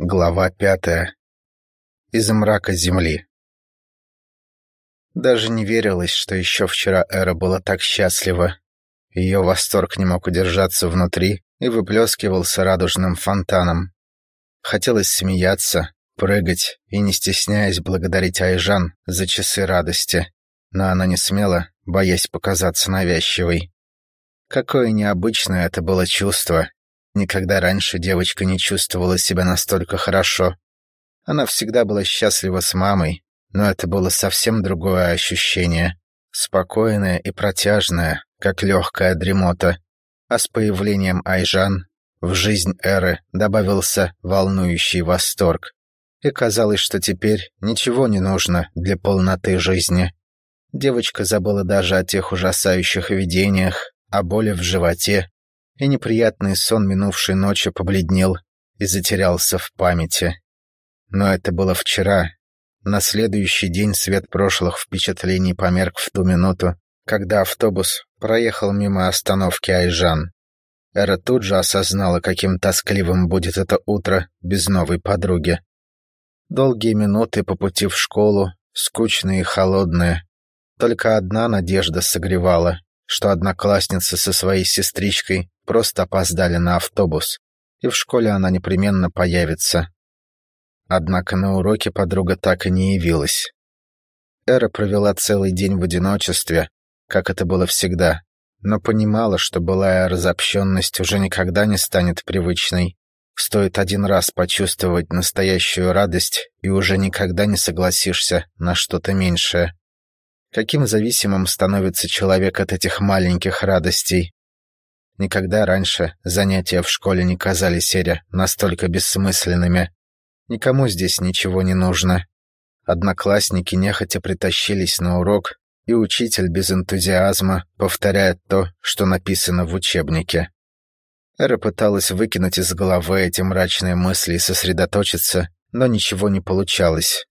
Глава пятая. Из мрака земли. Даже не верилось, что еще вчера Эра была так счастлива. Ее восторг не мог удержаться внутри и выплескивался радужным фонтаном. Хотелось смеяться, прыгать и, не стесняясь, благодарить Айжан за часы радости. Но она не смела, боясь показаться навязчивой. Какое необычное это было чувство Никогда раньше девочка не чувствовала себя настолько хорошо. Она всегда была счастлива с мамой, но это было совсем другое ощущение. Спокойное и протяжное, как легкая дремота. А с появлением Айжан в жизнь Эры добавился волнующий восторг. И казалось, что теперь ничего не нужно для полноты жизни. Девочка забыла даже о тех ужасающих видениях, о боли в животе и неприятный сон минувшей ночи побледнел и затерялся в памяти. Но это было вчера. На следующий день свет прошлых впечатлений померк в ту минуту, когда автобус проехал мимо остановки Айжан. Эра тут же осознала, каким тоскливым будет это утро без новой подруги. Долгие минуты по пути в школу, скучные и холодные. Только одна надежда согревала, что одноклассница со своей сестричкой просто опоздали на автобус, и в школе она непременно появится. Однако на уроке подруга так и не явилась. Эра провела целый день в одиночестве, как это было всегда, но понимала, что былая разобщенность уже никогда не станет привычной. Стоит один раз почувствовать настоящую радость, и уже никогда не согласишься на что-то меньшее. Каким зависимым становится человек от этих маленьких радостей? Никогда раньше занятия в школе не казались Эре настолько бессмысленными. Никому здесь ничего не нужно. Одноклассники нехотя притащились на урок, и учитель без энтузиазма повторяет то, что написано в учебнике. Эра пыталась выкинуть из головы эти мрачные мысли и сосредоточиться, но ничего не получалось.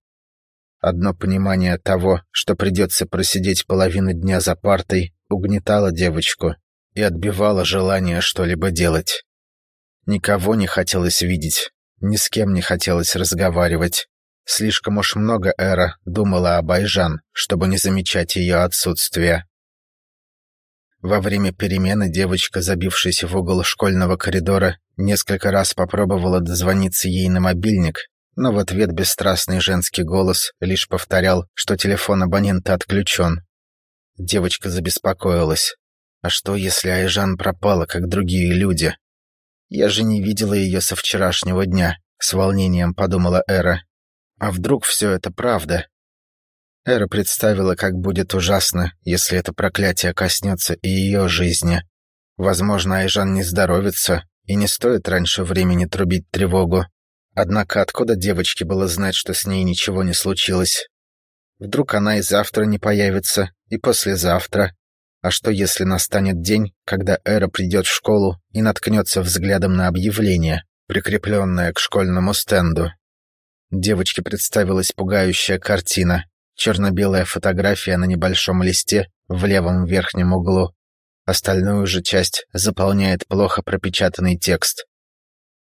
Одно понимание того, что придется просидеть половину дня за партой, угнетало девочку, и отбивала желание что-либо делать. Никого не хотелось видеть, ни с кем не хотелось разговаривать. Слишком уж много Эра думала об Айжан, чтобы не замечать ее отсутствие. Во время перемены девочка, забившись в угол школьного коридора, несколько раз попробовала дозвониться ей на мобильник, но в ответ бесстрастный женский голос лишь повторял, что телефон абонента отключен. Девочка забеспокоилась. А что, если Айжан пропала, как другие люди? Я же не видела ее со вчерашнего дня, с волнением подумала Эра. А вдруг все это правда? Эра представила, как будет ужасно, если это проклятие коснется и ее жизни. Возможно, Айжан не здоровится, и не стоит раньше времени трубить тревогу. Однако откуда девочке было знать, что с ней ничего не случилось? Вдруг она и завтра не появится, и послезавтра, а что, если настанет день, когда Эра придет в школу и наткнется взглядом на объявление, прикрепленное к школьному стенду? Девочке представилась пугающая картина. Черно-белая фотография на небольшом листе в левом верхнем углу. Остальную же часть заполняет плохо пропечатанный текст.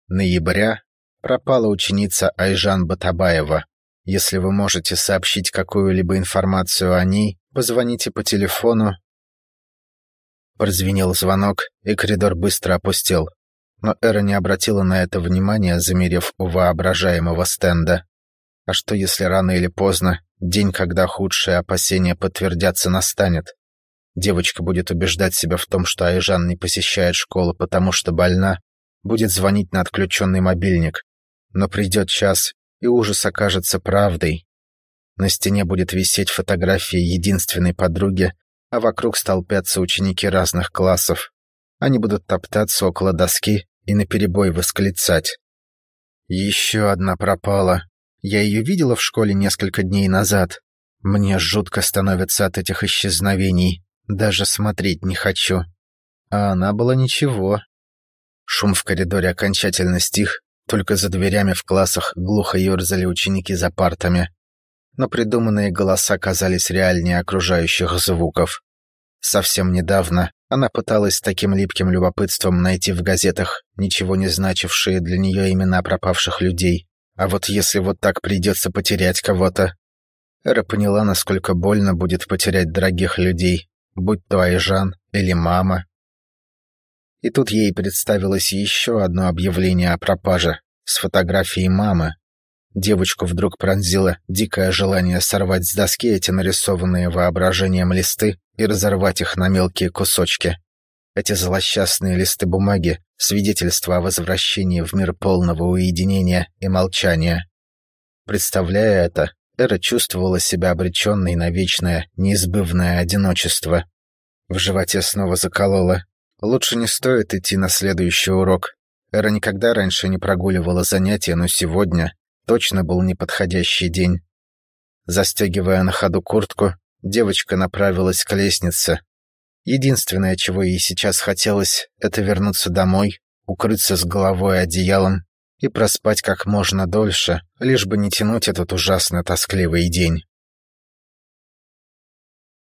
Ноября пропала ученица Айжан Батабаева. Если вы можете сообщить какую-либо информацию о ней, позвоните по телефону Прозвенел звонок, и коридор быстро опустел. Но Эра не обратила на это внимания, замерев у воображаемого стенда. А что, если рано или поздно, день, когда худшие опасения подтвердятся, настанет? Девочка будет убеждать себя в том, что Айжан не посещает школу, потому что больна, будет звонить на отключенный мобильник. Но придет час, и ужас окажется правдой. На стене будет висеть фотография единственной подруги, а вокруг столпятся ученики разных классов. Они будут топтаться около доски и наперебой восклицать. Еще одна пропала. Я ее видела в школе несколько дней назад. Мне жутко становится от этих исчезновений. Даже смотреть не хочу. А она была ничего. Шум в коридоре окончательно стих, только за дверями в классах глухо ерзали ученики за партами но придуманные голоса казались реальнее окружающих звуков. Совсем недавно она пыталась с таким липким любопытством найти в газетах ничего не значившие для нее имена пропавших людей. А вот если вот так придется потерять кого-то... Эра поняла, насколько больно будет потерять дорогих людей, будь то Айжан или мама. И тут ей представилось еще одно объявление о пропаже с фотографией мамы. Девочку вдруг пронзило дикое желание сорвать с доски эти нарисованные воображением листы и разорвать их на мелкие кусочки. Эти злосчастные листы бумаги — свидетельство о возвращении в мир полного уединения и молчания. Представляя это, Эра чувствовала себя обреченной на вечное, неизбывное одиночество. В животе снова заколола. Лучше не стоит идти на следующий урок. Эра никогда раньше не прогуливала занятия, но сегодня точно был неподходящий день. Застегивая на ходу куртку, девочка направилась к лестнице. Единственное, чего ей сейчас хотелось, это вернуться домой, укрыться с головой одеялом и проспать как можно дольше, лишь бы не тянуть этот ужасно тоскливый день.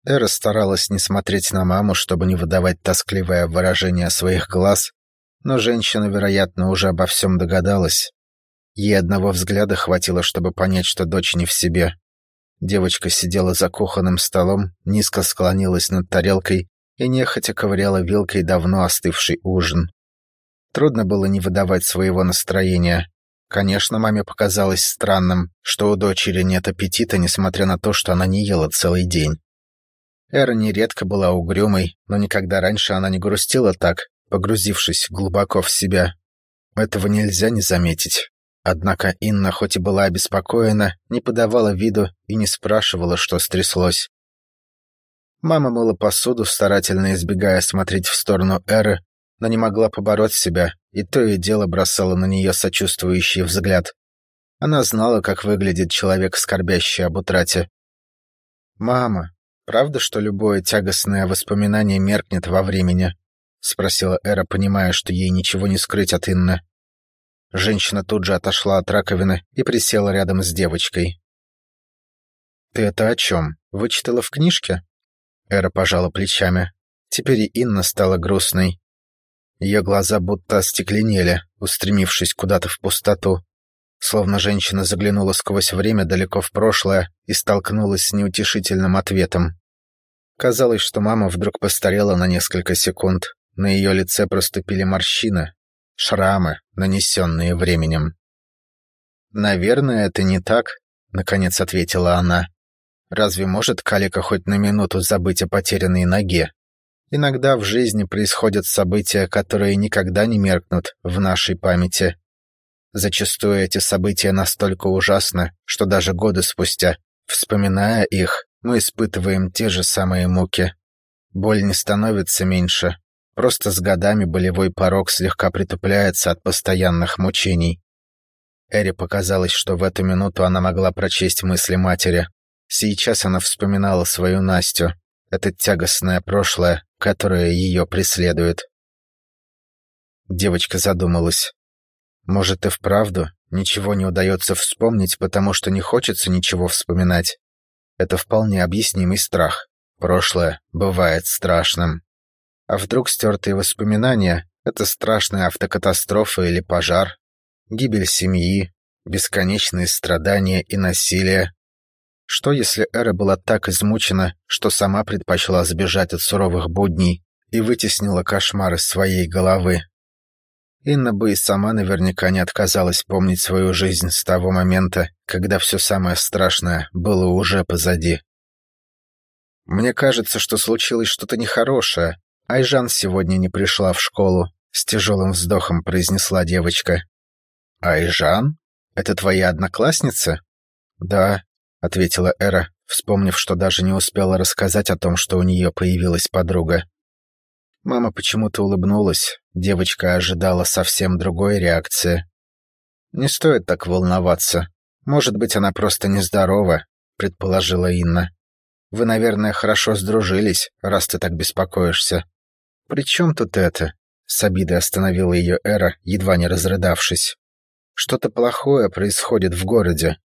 Эра старалась не смотреть на маму, чтобы не выдавать тоскливое выражение своих глаз, но женщина, вероятно, уже обо всем догадалась. Ей одного взгляда хватило, чтобы понять, что дочь не в себе. Девочка сидела за кухонным столом, низко склонилась над тарелкой и нехотя ковыряла вилкой давно остывший ужин. Трудно было не выдавать своего настроения. Конечно, маме показалось странным, что у дочери нет аппетита, несмотря на то, что она не ела целый день. Эра нередко была угрюмой, но никогда раньше она не грустила так, погрузившись глубоко в себя. Этого нельзя не заметить. Однако Инна, хоть и была обеспокоена, не подавала виду и не спрашивала, что стряслось. Мама мыла посуду, старательно избегая смотреть в сторону Эры, но не могла побороть себя, и то и дело бросала на нее сочувствующий взгляд. Она знала, как выглядит человек, скорбящий об утрате. «Мама, правда, что любое тягостное воспоминание меркнет во времени?» — спросила Эра, понимая, что ей ничего не скрыть от Инны. Женщина тут же отошла от раковины и присела рядом с девочкой. «Ты это о чем? Вычитала в книжке?» Эра пожала плечами. Теперь и Инна стала грустной. Ее глаза будто остекленели, устремившись куда-то в пустоту. Словно женщина заглянула сквозь время далеко в прошлое и столкнулась с неутешительным ответом. Казалось, что мама вдруг постарела на несколько секунд. На ее лице проступили морщины, шрамы, нанесенные временем. «Наверное, это не так», — наконец ответила она. «Разве может Калика хоть на минуту забыть о потерянной ноге?» Иногда в жизни происходят события, которые никогда не меркнут в нашей памяти. Зачастую эти события настолько ужасны, что даже годы спустя, вспоминая их, мы испытываем те же самые муки. Боль не становится меньше, просто с годами болевой порог слегка притупляется от постоянных мучений. Эри показалось, что в эту минуту она могла прочесть мысли матери. Сейчас она вспоминала свою Настю, это тягостное прошлое, которое ее преследует. Девочка задумалась. Может, и вправду ничего не удается вспомнить, потому что не хочется ничего вспоминать. Это вполне объяснимый страх. Прошлое бывает страшным. А вдруг стертые воспоминания — это страшная автокатастрофа или пожар, гибель семьи, бесконечные страдания и насилие, что если Эра была так измучена, что сама предпочла сбежать от суровых будней и вытеснила кошмар из своей головы? Инна бы и сама наверняка не отказалась помнить свою жизнь с того момента, когда все самое страшное было уже позади. «Мне кажется, что случилось что-то нехорошее. Айжан сегодня не пришла в школу», — с тяжелым вздохом произнесла девочка. «Айжан? Это твоя одноклассница?» «Да, — ответила Эра, вспомнив, что даже не успела рассказать о том, что у нее появилась подруга. Мама почему-то улыбнулась, девочка ожидала совсем другой реакции. «Не стоит так волноваться. Может быть, она просто нездорова», — предположила Инна. «Вы, наверное, хорошо сдружились, раз ты так беспокоишься». «При чем тут это?» — с обидой остановила ее Эра, едва не разрыдавшись. «Что-то плохое происходит в городе.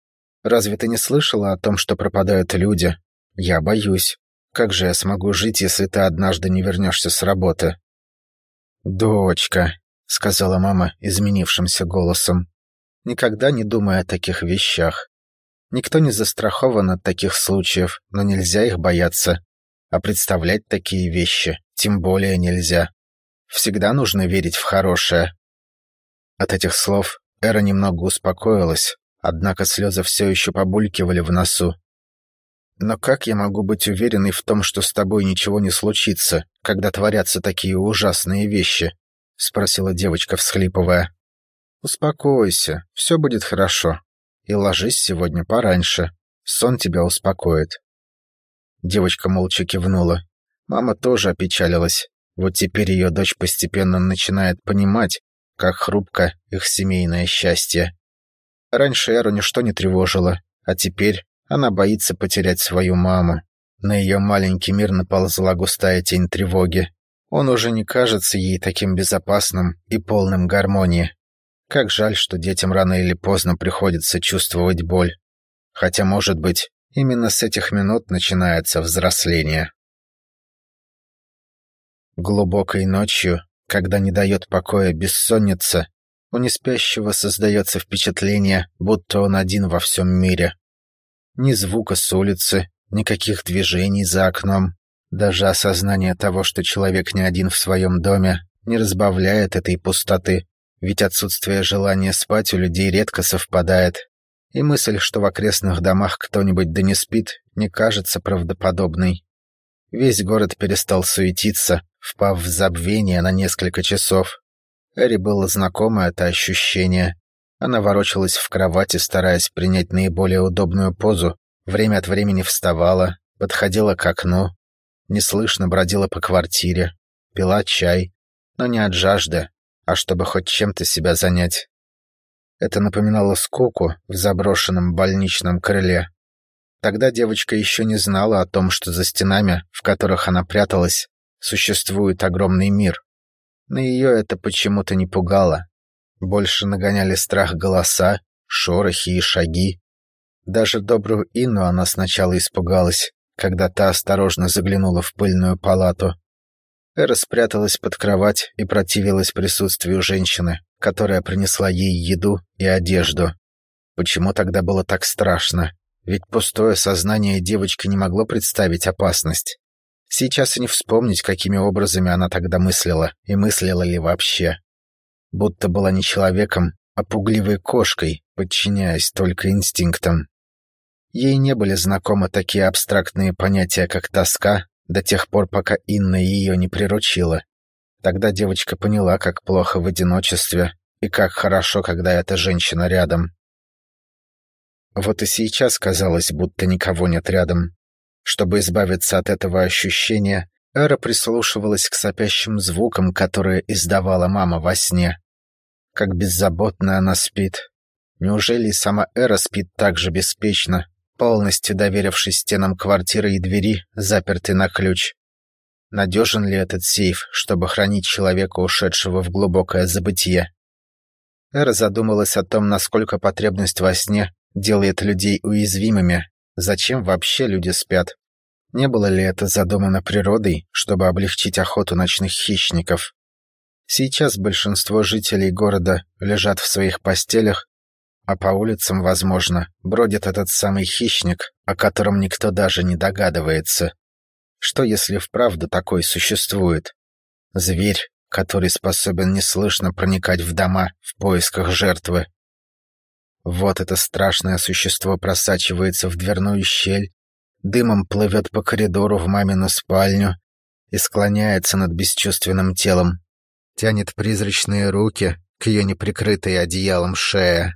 Разве ты не слышала о том, что пропадают люди? Я боюсь. Как же я смогу жить, если ты однажды не вернешься с работы?» «Дочка», — сказала мама изменившимся голосом, никогда не думая о таких вещах. Никто не застрахован от таких случаев, но нельзя их бояться. А представлять такие вещи тем более нельзя. Всегда нужно верить в хорошее. От этих слов Эра немного успокоилась, однако слезы все еще побулькивали в носу. «Но как я могу быть уверенной в том, что с тобой ничего не случится, когда творятся такие ужасные вещи?» — спросила девочка, всхлипывая. «Успокойся, все будет хорошо. И ложись сегодня пораньше. Сон тебя успокоит». Девочка молча кивнула. Мама тоже опечалилась. Вот теперь ее дочь постепенно начинает понимать, как хрупко их семейное счастье. Раньше Эру ничто не тревожило, а теперь она боится потерять свою маму. На ее маленький мир наползла густая тень тревоги. Он уже не кажется ей таким безопасным и полным гармонии. Как жаль, что детям рано или поздно приходится чувствовать боль. Хотя, может быть, именно с этих минут начинается взросление. Глубокой ночью, когда не дает покоя бессонница, у неспящего создается впечатление, будто он один во всем мире. Ни звука с улицы, никаких движений за окном. Даже осознание того, что человек не один в своем доме, не разбавляет этой пустоты, ведь отсутствие желания спать у людей редко совпадает, и мысль, что в окрестных домах кто-нибудь да не спит, не кажется правдоподобной. Весь город перестал суетиться, впав в забвение на несколько часов. Эри было знакомо это ощущение. Она ворочалась в кровати, стараясь принять наиболее удобную позу, время от времени вставала, подходила к окну, неслышно бродила по квартире, пила чай, но не от жажды, а чтобы хоть чем-то себя занять. Это напоминало скуку в заброшенном больничном крыле. Тогда девочка еще не знала о том, что за стенами, в которых она пряталась, существует огромный мир. Но ее это почему-то не пугало. Больше нагоняли страх голоса, шорохи и шаги. Даже добрую Инну она сначала испугалась, когда та осторожно заглянула в пыльную палату. Эра спряталась под кровать и противилась присутствию женщины, которая принесла ей еду и одежду. Почему тогда было так страшно? Ведь пустое сознание девочки не могло представить опасность. Сейчас и не вспомнить, какими образами она тогда мыслила, и мыслила ли вообще. Будто была не человеком, а пугливой кошкой, подчиняясь только инстинктам. Ей не были знакомы такие абстрактные понятия, как тоска, до тех пор, пока Инна ее не приручила. Тогда девочка поняла, как плохо в одиночестве, и как хорошо, когда эта женщина рядом. Вот и сейчас казалось, будто никого нет рядом. Чтобы избавиться от этого ощущения, Эра прислушивалась к сопящим звукам, которые издавала мама во сне. Как беззаботно она спит. Неужели и сама Эра спит так же беспечно, полностью доверившись стенам квартиры и двери, запертой на ключ? Надежен ли этот сейф, чтобы хранить человека, ушедшего в глубокое забытье? Эра задумалась о том, насколько потребность во сне делает людей уязвимыми. Зачем вообще люди спят? Не было ли это задумано природой, чтобы облегчить охоту ночных хищников? Сейчас большинство жителей города лежат в своих постелях, а по улицам, возможно, бродит этот самый хищник, о котором никто даже не догадывается. Что если вправду такой существует? Зверь, который способен неслышно проникать в дома в поисках жертвы. Вот это страшное существо просачивается в дверную щель, дымом плывет по коридору в мамину спальню и склоняется над бесчувственным телом, тянет призрачные руки к ее неприкрытой одеялом шее.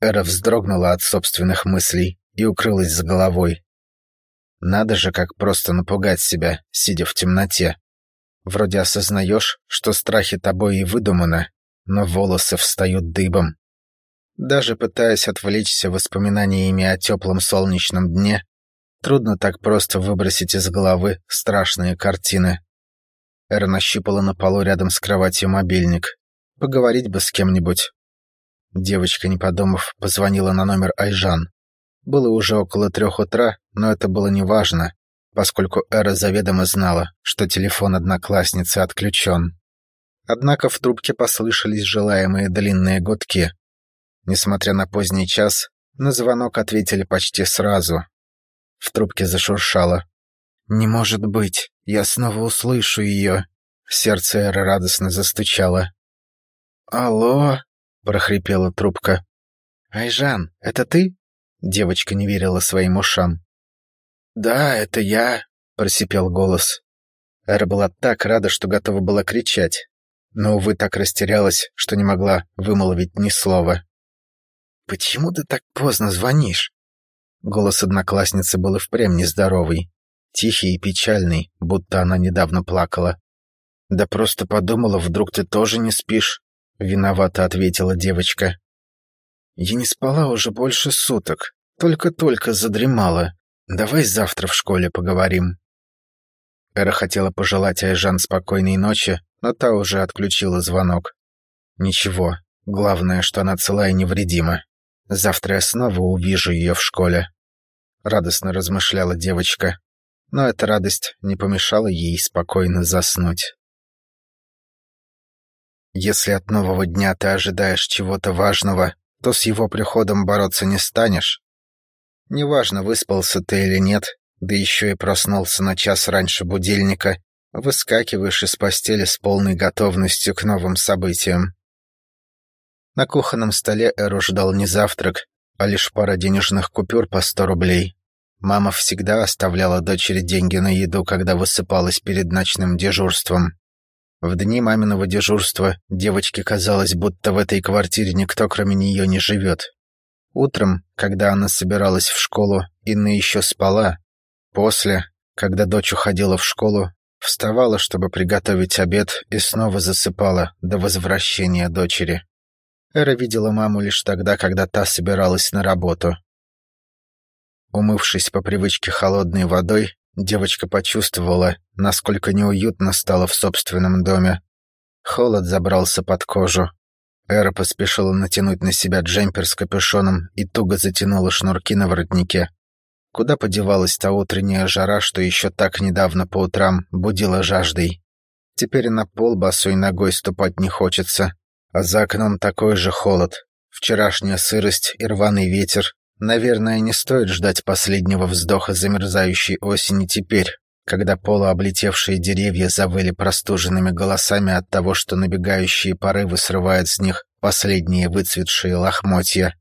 Эра вздрогнула от собственных мыслей и укрылась с головой. Надо же, как просто напугать себя, сидя в темноте. Вроде осознаешь, что страхи тобой и выдуманы, но волосы встают дыбом. Даже пытаясь отвлечься воспоминаниями о теплом солнечном дне, трудно так просто выбросить из головы страшные картины. Эра нащупала на полу рядом с кроватью мобильник. Поговорить бы с кем-нибудь. Девочка, не подумав, позвонила на номер Айжан. Было уже около трех утра, но это было неважно. поскольку Эра заведомо знала, что телефон одноклассницы отключен. Однако в трубке послышались желаемые длинные гудки. Несмотря на поздний час, на звонок ответили почти сразу. В трубке зашуршало. «Не может быть, я снова услышу ее!» Сердце Эры радостно застучало. «Алло!» — прохрипела трубка. «Айжан, это ты?» Девочка не верила своим ушам. «Да, это я», — просипел голос. Эра была так рада, что готова была кричать, но, увы, так растерялась, что не могла вымолвить ни слова. «Почему ты так поздно звонишь?» Голос одноклассницы был и впрямь нездоровый, тихий и печальный, будто она недавно плакала. «Да просто подумала, вдруг ты тоже не спишь?» — виновато ответила девочка. «Я не спала уже больше суток, только-только задремала. Давай завтра в школе поговорим». Эра хотела пожелать Айжан спокойной ночи, но та уже отключила звонок. «Ничего, главное, что она цела и невредима. Завтра я снова увижу ее в школе». Радостно размышляла девочка, но эта радость не помешала ей спокойно заснуть. Если от нового дня ты ожидаешь чего-то важного, то с его приходом бороться не станешь. Неважно, выспался ты или нет, да еще и проснулся на час раньше будильника, выскакиваешь из постели с полной готовностью к новым событиям. На кухонном столе Эру ждал не завтрак, а лишь пара денежных купюр по сто рублей. Мама всегда оставляла дочери деньги на еду, когда высыпалась перед ночным дежурством. В дни маминого дежурства девочке казалось, будто в этой квартире никто кроме нее не живет. Утром, когда она собиралась в школу, Инна еще спала. После, когда дочь уходила в школу, вставала, чтобы приготовить обед, и снова засыпала до возвращения дочери. Эра видела маму лишь тогда, когда та собиралась на работу. Умывшись по привычке холодной водой, девочка почувствовала, насколько неуютно стало в собственном доме. Холод забрался под кожу, Эра поспешила натянуть на себя джемпер с капюшоном и туго затянула шнурки на воротнике. Куда подевалась та утренняя жара, что еще так недавно по утрам будила жаждой? Теперь на пол босой ногой ступать не хочется, а за окном такой же холод. Вчерашняя сырость и рваный ветер. Наверное, не стоит ждать последнего вздоха замерзающей осени теперь когда полуоблетевшие деревья завыли простуженными голосами от того, что набегающие порывы срывают с них последние выцветшие лохмотья.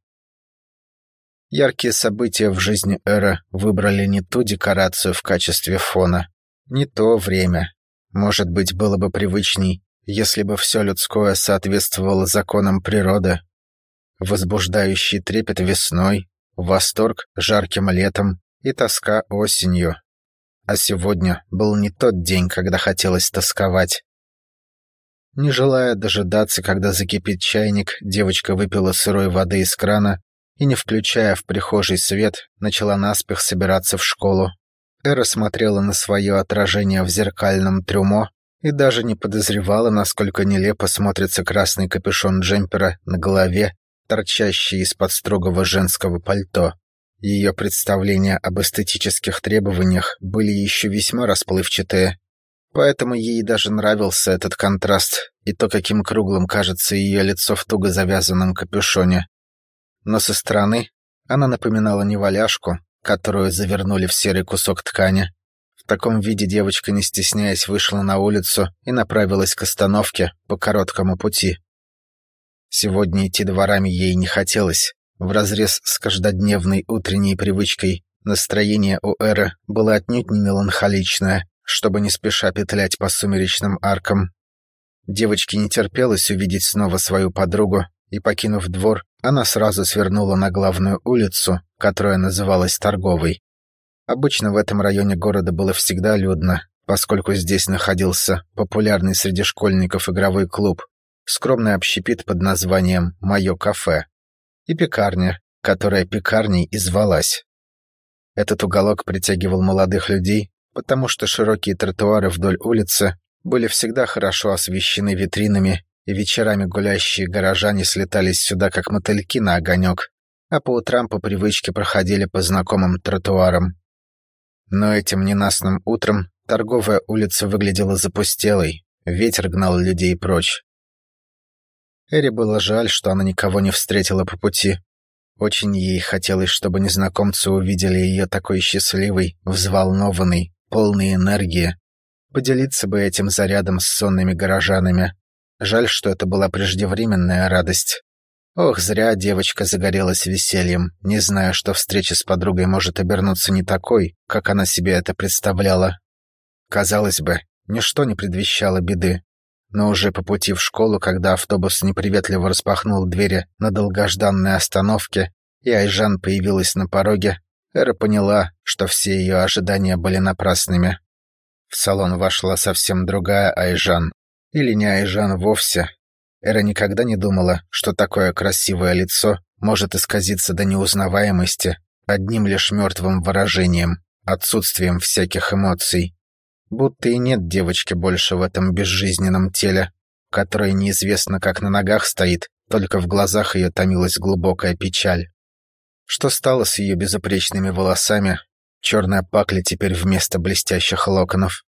Яркие события в жизни Эра выбрали не ту декорацию в качестве фона, не то время. Может быть, было бы привычней, если бы все людское соответствовало законам природы. Возбуждающий трепет весной, восторг жарким летом и тоска осенью. А сегодня был не тот день, когда хотелось тосковать. Не желая дожидаться, когда закипит чайник, девочка выпила сырой воды из крана и, не включая в прихожий свет, начала наспех собираться в школу. Эра смотрела на свое отражение в зеркальном трюмо и даже не подозревала, насколько нелепо смотрится красный капюшон джемпера на голове, торчащий из-под строгого женского пальто. Ее представления об эстетических требованиях были еще весьма расплывчатые, поэтому ей даже нравился этот контраст и то, каким круглым кажется ее лицо в туго завязанном капюшоне. Но со стороны она напоминала неваляшку, которую завернули в серый кусок ткани. В таком виде девочка, не стесняясь, вышла на улицу и направилась к остановке по короткому пути. Сегодня идти дворами ей не хотелось, Вразрез с каждодневной утренней привычкой настроение у Эры было отнюдь не меланхоличное, чтобы не спеша петлять по сумеречным аркам. Девочке не терпелось увидеть снова свою подругу, и, покинув двор, она сразу свернула на главную улицу, которая называлась Торговой. Обычно в этом районе города было всегда людно, поскольку здесь находился популярный среди школьников игровой клуб, скромный общепит под названием «Мое кафе» и пекарня, которая пекарней и звалась. Этот уголок притягивал молодых людей, потому что широкие тротуары вдоль улицы были всегда хорошо освещены витринами, и вечерами гулящие горожане слетались сюда как мотыльки на огонек, а по утрам по привычке проходили по знакомым тротуарам. Но этим ненастным утром торговая улица выглядела запустелой, ветер гнал людей прочь. Эре было жаль, что она никого не встретила по пути. Очень ей хотелось, чтобы незнакомцы увидели ее такой счастливой, взволнованной, полной энергии. Поделиться бы этим зарядом с сонными горожанами. Жаль, что это была преждевременная радость. Ох, зря девочка загорелась весельем, не зная, что встреча с подругой может обернуться не такой, как она себе это представляла. Казалось бы, ничто не предвещало беды. Но уже по пути в школу, когда автобус неприветливо распахнул двери на долгожданной остановке, и Айжан появилась на пороге, Эра поняла, что все ее ожидания были напрасными. В салон вошла совсем другая Айжан. Или не Айжан вовсе. Эра никогда не думала, что такое красивое лицо может исказиться до неузнаваемости одним лишь мертвым выражением, отсутствием всяких эмоций. Будто и нет девочки больше в этом безжизненном теле, которое неизвестно как на ногах стоит, только в глазах ее томилась глубокая печаль. Что стало с ее безупречными волосами? Черная пакля теперь вместо блестящих локонов.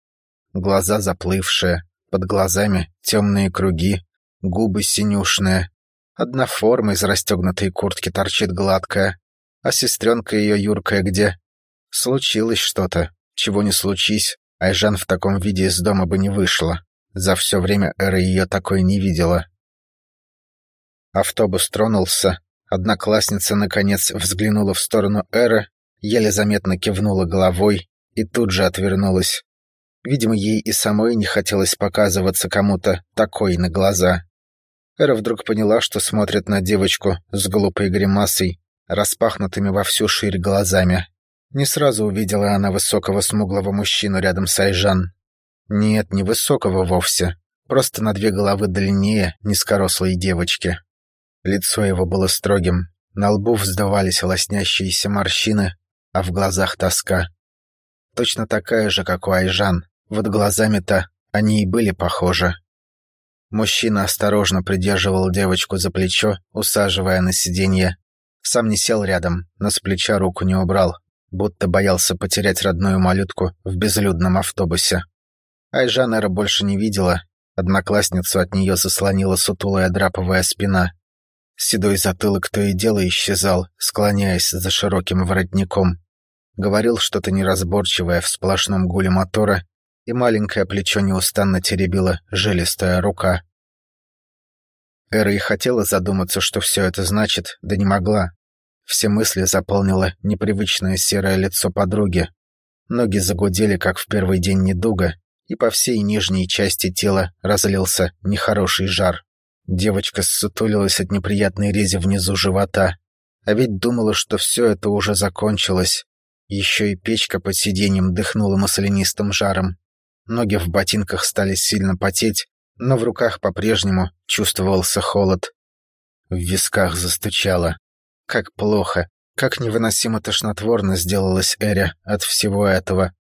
Глаза заплывшие, под глазами темные круги, губы синюшные. Одна форма из расстегнутой куртки торчит гладкая, а сестренка ее юркая где? Случилось что-то, чего не случись, Айжан в таком виде из дома бы не вышла. За все время Эра ее такой не видела. Автобус тронулся. Одноклассница, наконец, взглянула в сторону Эры, еле заметно кивнула головой и тут же отвернулась. Видимо, ей и самой не хотелось показываться кому-то такой на глаза. Эра вдруг поняла, что смотрит на девочку с глупой гримасой, распахнутыми во всю ширь глазами. Не сразу увидела она высокого смуглого мужчину рядом с Айжан. Нет, не высокого вовсе, просто на две головы длиннее низкорослой девочки. Лицо его было строгим, на лбу вздавались лоснящиеся морщины, а в глазах тоска. Точно такая же, как у Айжан, вот глазами-то они и были похожи. Мужчина осторожно придерживал девочку за плечо, усаживая на сиденье. Сам не сел рядом, но с плеча руку не убрал, будто боялся потерять родную малютку в безлюдном автобусе. Айжан Эра больше не видела, одноклассницу от нее заслонила сутулая драповая спина. Седой затылок то и дело исчезал, склоняясь за широким воротником. Говорил что-то неразборчивое в сплошном гуле мотора, и маленькое плечо неустанно теребила жилистая рука. Эра и хотела задуматься, что все это значит, да не могла. Все мысли заполнило непривычное серое лицо подруги. Ноги загудели, как в первый день недуга, и по всей нижней части тела разлился нехороший жар. Девочка ссутулилась от неприятной рези внизу живота. А ведь думала, что все это уже закончилось. Еще и печка под сиденьем дыхнула маслянистым жаром. Ноги в ботинках стали сильно потеть, но в руках по-прежнему чувствовался холод. В висках застучало. Как плохо, как невыносимо тошнотворно сделалась Эря от всего этого.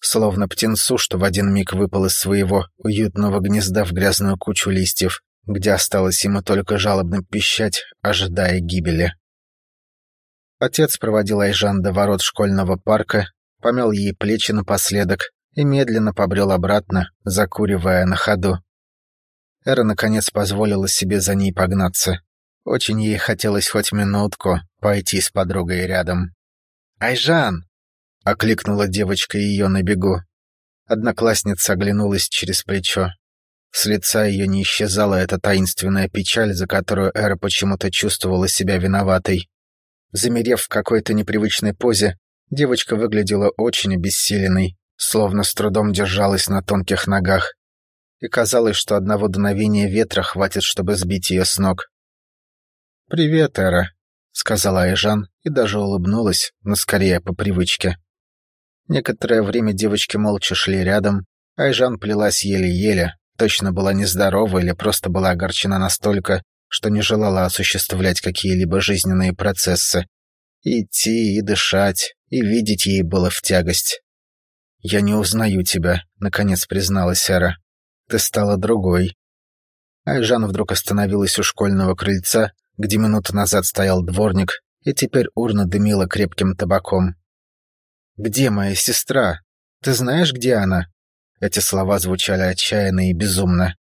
Словно птенцу, что в один миг выпал из своего уютного гнезда в грязную кучу листьев, где осталось ему только жалобно пищать, ожидая гибели. Отец проводил Айжан до ворот школьного парка, помял ей плечи напоследок и медленно побрел обратно, закуривая на ходу. Эра, наконец, позволила себе за ней погнаться. Очень ей хотелось хоть минутку пойти с подругой рядом. «Айжан!» — окликнула девочка ее на бегу. Одноклассница оглянулась через плечо. С лица ее не исчезала эта таинственная печаль, за которую Эра почему-то чувствовала себя виноватой. Замерев в какой-то непривычной позе, девочка выглядела очень обессиленной, словно с трудом держалась на тонких ногах. И казалось, что одного дуновения ветра хватит, чтобы сбить ее с ног. «Привет, Эра», — сказала Айжан и даже улыбнулась, но скорее по привычке. Некоторое время девочки молча шли рядом. Айжан плелась еле-еле, точно была нездорова или просто была огорчена настолько, что не желала осуществлять какие-либо жизненные процессы. И идти, и дышать, и видеть ей было в тягость. «Я не узнаю тебя», — наконец призналась Эра. «Ты стала другой». Айжан вдруг остановилась у школьного крыльца где минуту назад стоял дворник, и теперь урна дымила крепким табаком. Где моя сестра? Ты знаешь, где она?» Эти слова звучали отчаянно и безумно.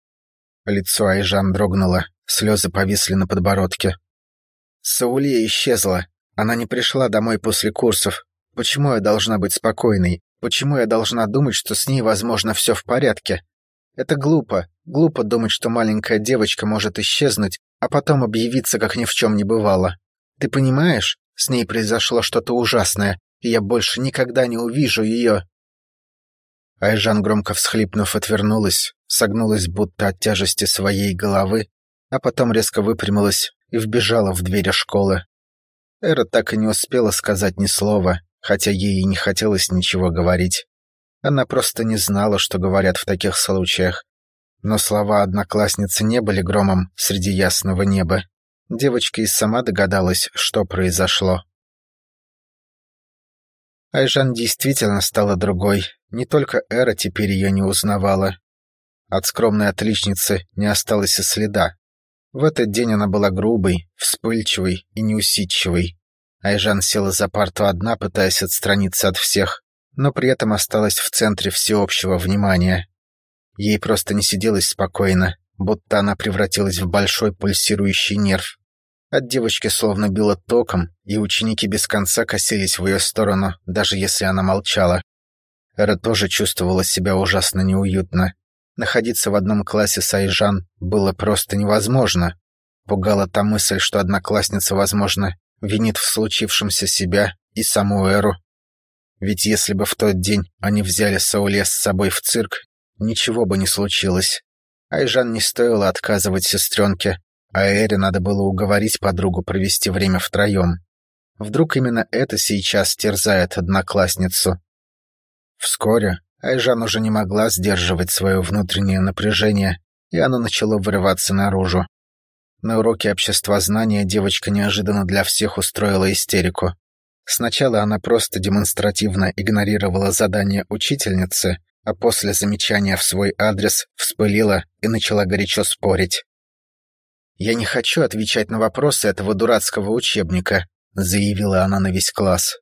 Лицо Айжан дрогнуло, слезы повисли на подбородке. Саулия исчезла. Она не пришла домой после курсов. Почему я должна быть спокойной? Почему я должна думать, что с ней, возможно, все в порядке? Это глупо. Глупо думать, что маленькая девочка может исчезнуть, а потом объявиться, как ни в чем не бывало. Ты понимаешь? С ней произошло что-то ужасное, и я больше никогда не увижу ее. Айжан, громко всхлипнув, отвернулась, согнулась будто от тяжести своей головы, а потом резко выпрямилась и вбежала в двери школы. Эра так и не успела сказать ни слова, хотя ей и не хотелось ничего говорить. Она просто не знала, что говорят в таких случаях. Но слова одноклассницы не были громом среди ясного неба. Девочка и сама догадалась, что произошло. Айжан действительно стала другой. Не только Эра теперь ее не узнавала. От скромной отличницы не осталось и следа. В этот день она была грубой, вспыльчивой и неусидчивой. Айжан села за парту одна, пытаясь отстраниться от всех, но при этом осталась в центре всеобщего внимания. Ей просто не сиделось спокойно, будто она превратилась в большой пульсирующий нерв. От девочки словно било током, и ученики без конца косились в ее сторону, даже если она молчала. Эра тоже чувствовала себя ужасно неуютно. Находиться в одном классе с Айжан было просто невозможно. Пугала та мысль, что одноклассница, возможно, винит в случившемся себя и саму Эру. Ведь если бы в тот день они взяли Сауле с собой в цирк, ничего бы не случилось. Айжан не стоило отказывать сестренке, а Эре надо было уговорить подругу провести время втроем. Вдруг именно это сейчас терзает одноклассницу. Вскоре Айжан уже не могла сдерживать свое внутреннее напряжение, и оно начало вырываться наружу. На уроке обществознания девочка неожиданно для всех устроила истерику. Сначала она просто демонстративно игнорировала задание учительницы, а после замечания в свой адрес вспылила и начала горячо спорить. «Я не хочу отвечать на вопросы этого дурацкого учебника», заявила она на весь класс.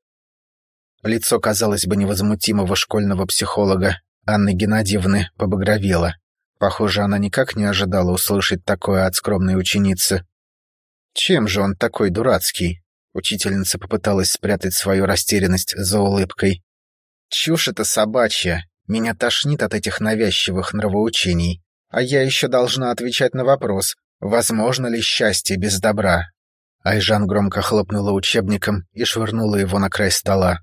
Лицо, казалось бы, невозмутимого школьного психолога Анны Геннадьевны побагровело. Похоже, она никак не ожидала услышать такое от скромной ученицы. «Чем же он такой дурацкий?» Учительница попыталась спрятать свою растерянность за улыбкой. «Чушь это собачья. Меня тошнит от этих навязчивых нравоучений. А я еще должна отвечать на вопрос, Возможно ли счастье без добра? Айжан громко хлопнула учебником и швырнула его на край стола.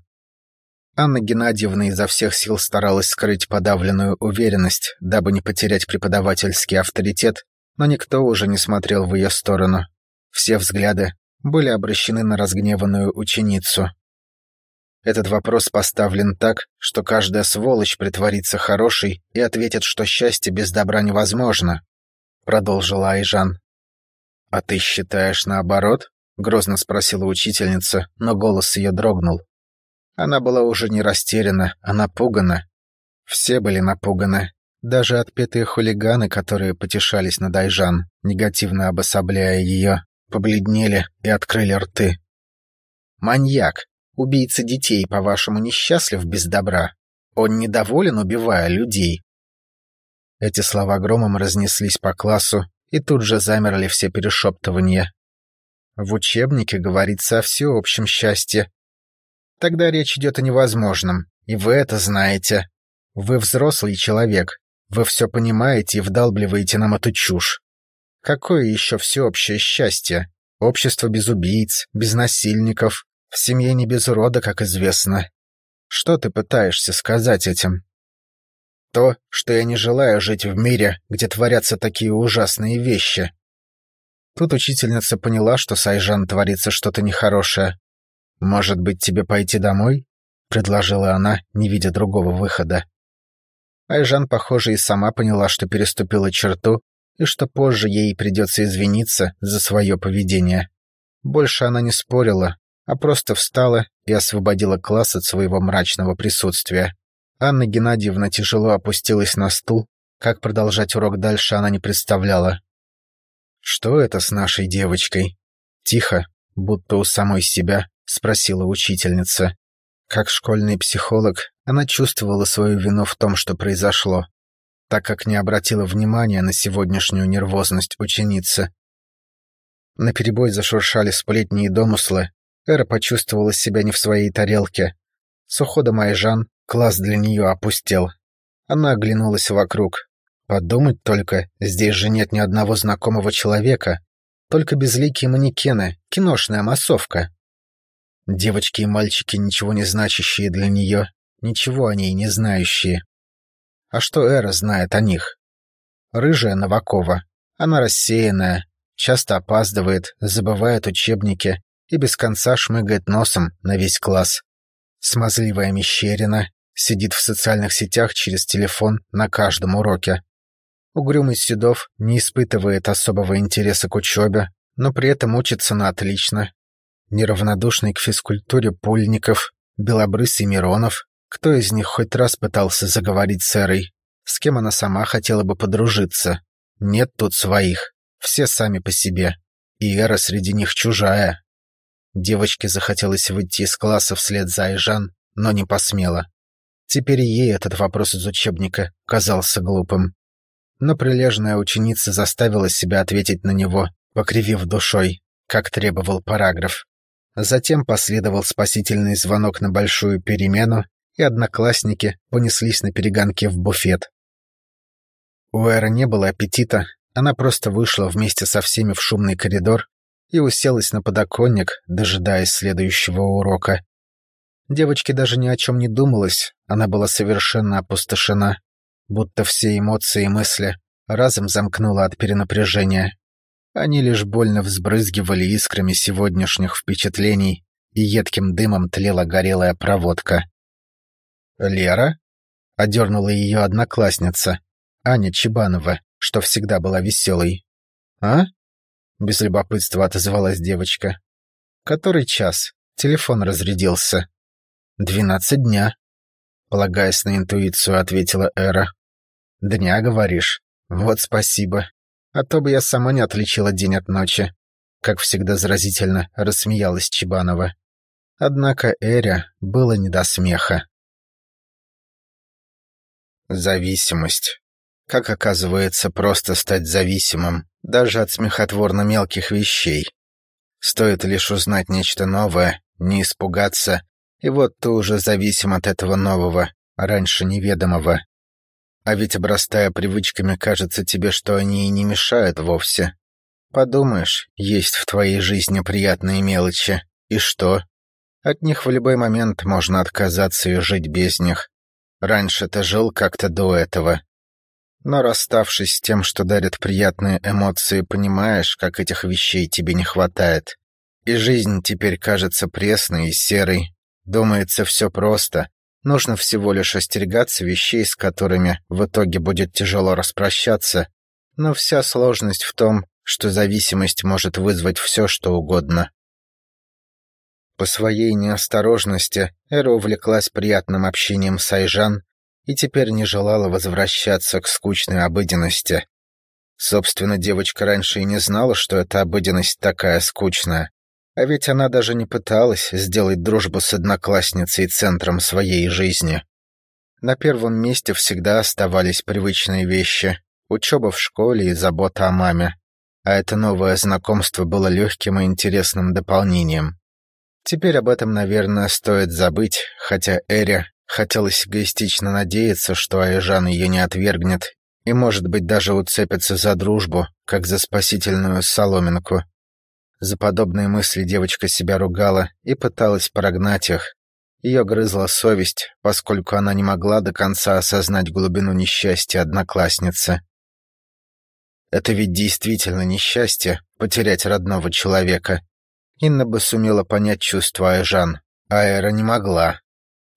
Анна Геннадьевна изо всех сил старалась скрыть подавленную уверенность, дабы не потерять преподавательский авторитет, но никто уже не смотрел в ее сторону. Все взгляды были обращены на разгневанную ученицу. Этот вопрос поставлен так, что каждая сволочь притворится хорошей и ответит, что счастье без добра невозможно продолжила Айжан. «А ты считаешь наоборот?» — грозно спросила учительница, но голос ее дрогнул. Она была уже не растеряна, а напугана. Все были напуганы. Даже отпетые хулиганы, которые потешались над Айжан, негативно обособляя ее, побледнели и открыли рты. «Маньяк! Убийца детей, по-вашему, несчастлив без добра? Он недоволен, убивая людей. Эти слова громом разнеслись по классу, и тут же замерли все перешептывания. В учебнике говорится о всеобщем счастье. Тогда речь идет о невозможном, и вы это знаете. Вы взрослый человек, вы все понимаете и вдалбливаете нам эту чушь. Какое еще всеобщее счастье? Общество без убийц, без насильников, в семье не без урода, как известно. Что ты пытаешься сказать этим? То, что я не желаю жить в мире, где творятся такие ужасные вещи. Тут учительница поняла, что с Айжан творится что-то нехорошее. «Может быть, тебе пойти домой?» — предложила она, не видя другого выхода. Айжан, похоже, и сама поняла, что переступила черту, и что позже ей придется извиниться за свое поведение. Больше она не спорила, а просто встала и освободила класс от своего мрачного присутствия. Анна Геннадьевна тяжело опустилась на стул. Как продолжать урок дальше она не представляла. «Что это с нашей девочкой?» Тихо, будто у самой себя, спросила учительница. Как школьный психолог, она чувствовала свою вину в том, что произошло, так как не обратила внимания на сегодняшнюю нервозность ученицы. На перебой зашуршали сплетни и домыслы. Эра почувствовала себя не в своей тарелке. С уходом Айжан класс для нее опустел. Она оглянулась вокруг. Подумать только, здесь же нет ни одного знакомого человека. Только безликие манекены, киношная массовка. Девочки и мальчики, ничего не значащие для нее, ничего о ней не знающие. А что Эра знает о них? Рыжая Новакова. Она рассеянная, часто опаздывает, забывает учебники и без конца шмыгает носом на весь класс. Смазливая Мещерина сидит в социальных сетях через телефон на каждом уроке. Угрюмый Седов не испытывает особого интереса к учебе, но при этом учится на отлично. Неравнодушный к физкультуре Пульников, Белобрысый Миронов. Кто из них хоть раз пытался заговорить с Эрой? С кем она сама хотела бы подружиться? Нет тут своих. Все сами по себе. И Эра среди них чужая. Девочке захотелось выйти из класса вслед за Айжан, но не посмела. Теперь ей этот вопрос из учебника казался глупым но прилежная ученица заставила себя ответить на него, покривив душой, как требовал параграф. Затем последовал спасительный звонок на большую перемену, и одноклассники понеслись на перегонке в буфет. У Эры не было аппетита, она просто вышла вместе со всеми в шумный коридор и уселась на подоконник, дожидаясь следующего урока. Девочке даже ни о чем не думалось, она была совершенно опустошена будто все эмоции и мысли разом замкнуло от перенапряжения. Они лишь больно взбрызгивали искрами сегодняшних впечатлений, и едким дымом тлела горелая проводка. «Лера?» — одернула ее одноклассница, Аня Чебанова, что всегда была веселой. «А?» — без любопытства отозвалась девочка. «Который час? Телефон разрядился». «Двенадцать дня», — полагаясь на интуицию, ответила Эра. «Дня, говоришь? Вот спасибо. А то бы я сама не отличила день от ночи». Как всегда заразительно рассмеялась Чебанова. Однако Эря было не до смеха. Зависимость. Как оказывается, просто стать зависимым, даже от смехотворно мелких вещей. Стоит лишь узнать нечто новое, не испугаться, и вот ты уже зависим от этого нового, раньше неведомого. А ведь, обрастая привычками, кажется тебе, что они и не мешают вовсе. Подумаешь, есть в твоей жизни приятные мелочи. И что? От них в любой момент можно отказаться и жить без них. Раньше ты жил как-то до этого. Но расставшись с тем, что дарит приятные эмоции, понимаешь, как этих вещей тебе не хватает. И жизнь теперь кажется пресной и серой. Думается, все просто. Нужно всего лишь остерегаться вещей, с которыми в итоге будет тяжело распрощаться, но вся сложность в том, что зависимость может вызвать все, что угодно. По своей неосторожности Эра увлеклась приятным общением с Айжан и теперь не желала возвращаться к скучной обыденности. Собственно, девочка раньше и не знала, что эта обыденность такая скучная. А ведь она даже не пыталась сделать дружбу с одноклассницей центром своей жизни. На первом месте всегда оставались привычные вещи — учеба в школе и забота о маме. А это новое знакомство было легким и интересным дополнением. Теперь об этом, наверное, стоит забыть, хотя Эре хотелось эгоистично надеяться, что Айжан ее не отвергнет и, может быть, даже уцепится за дружбу, как за спасительную соломинку. За подобные мысли девочка себя ругала и пыталась прогнать их. Ее грызла совесть, поскольку она не могла до конца осознать глубину несчастья одноклассницы. Это ведь действительно несчастье — потерять родного человека. Инна бы сумела понять чувства Айжан, а Эра не могла.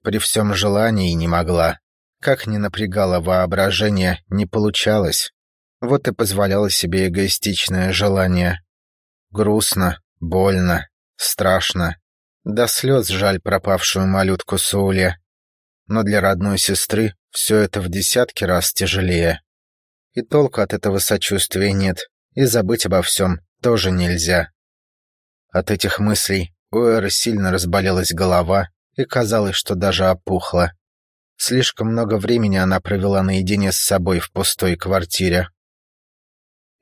При всем желании не могла. Как ни напрягало воображение, не получалось. Вот и позволяло себе эгоистичное желание. Грустно, больно, страшно. До слез жаль пропавшую малютку Сауле. Но для родной сестры все это в десятки раз тяжелее. И толку от этого сочувствия нет, и забыть обо всем тоже нельзя. От этих мыслей у Эры сильно разболелась голова, и казалось, что даже опухла. Слишком много времени она провела наедине с собой в пустой квартире.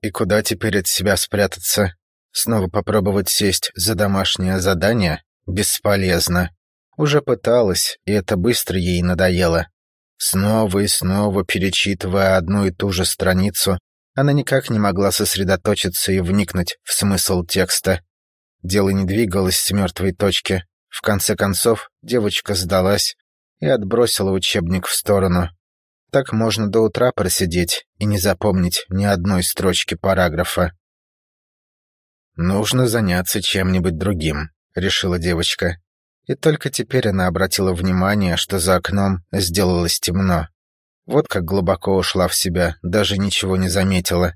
И куда теперь от себя спрятаться? Снова попробовать сесть за домашнее задание? Бесполезно. Уже пыталась, и это быстро ей надоело. Снова и снова перечитывая одну и ту же страницу, она никак не могла сосредоточиться и вникнуть в смысл текста. Дело не двигалось с мертвой точки. В конце концов, девочка сдалась и отбросила учебник в сторону. Так можно до утра просидеть и не запомнить ни одной строчки параграфа. «Нужно заняться чем-нибудь другим», — решила девочка. И только теперь она обратила внимание, что за окном сделалось темно. Вот как глубоко ушла в себя, даже ничего не заметила.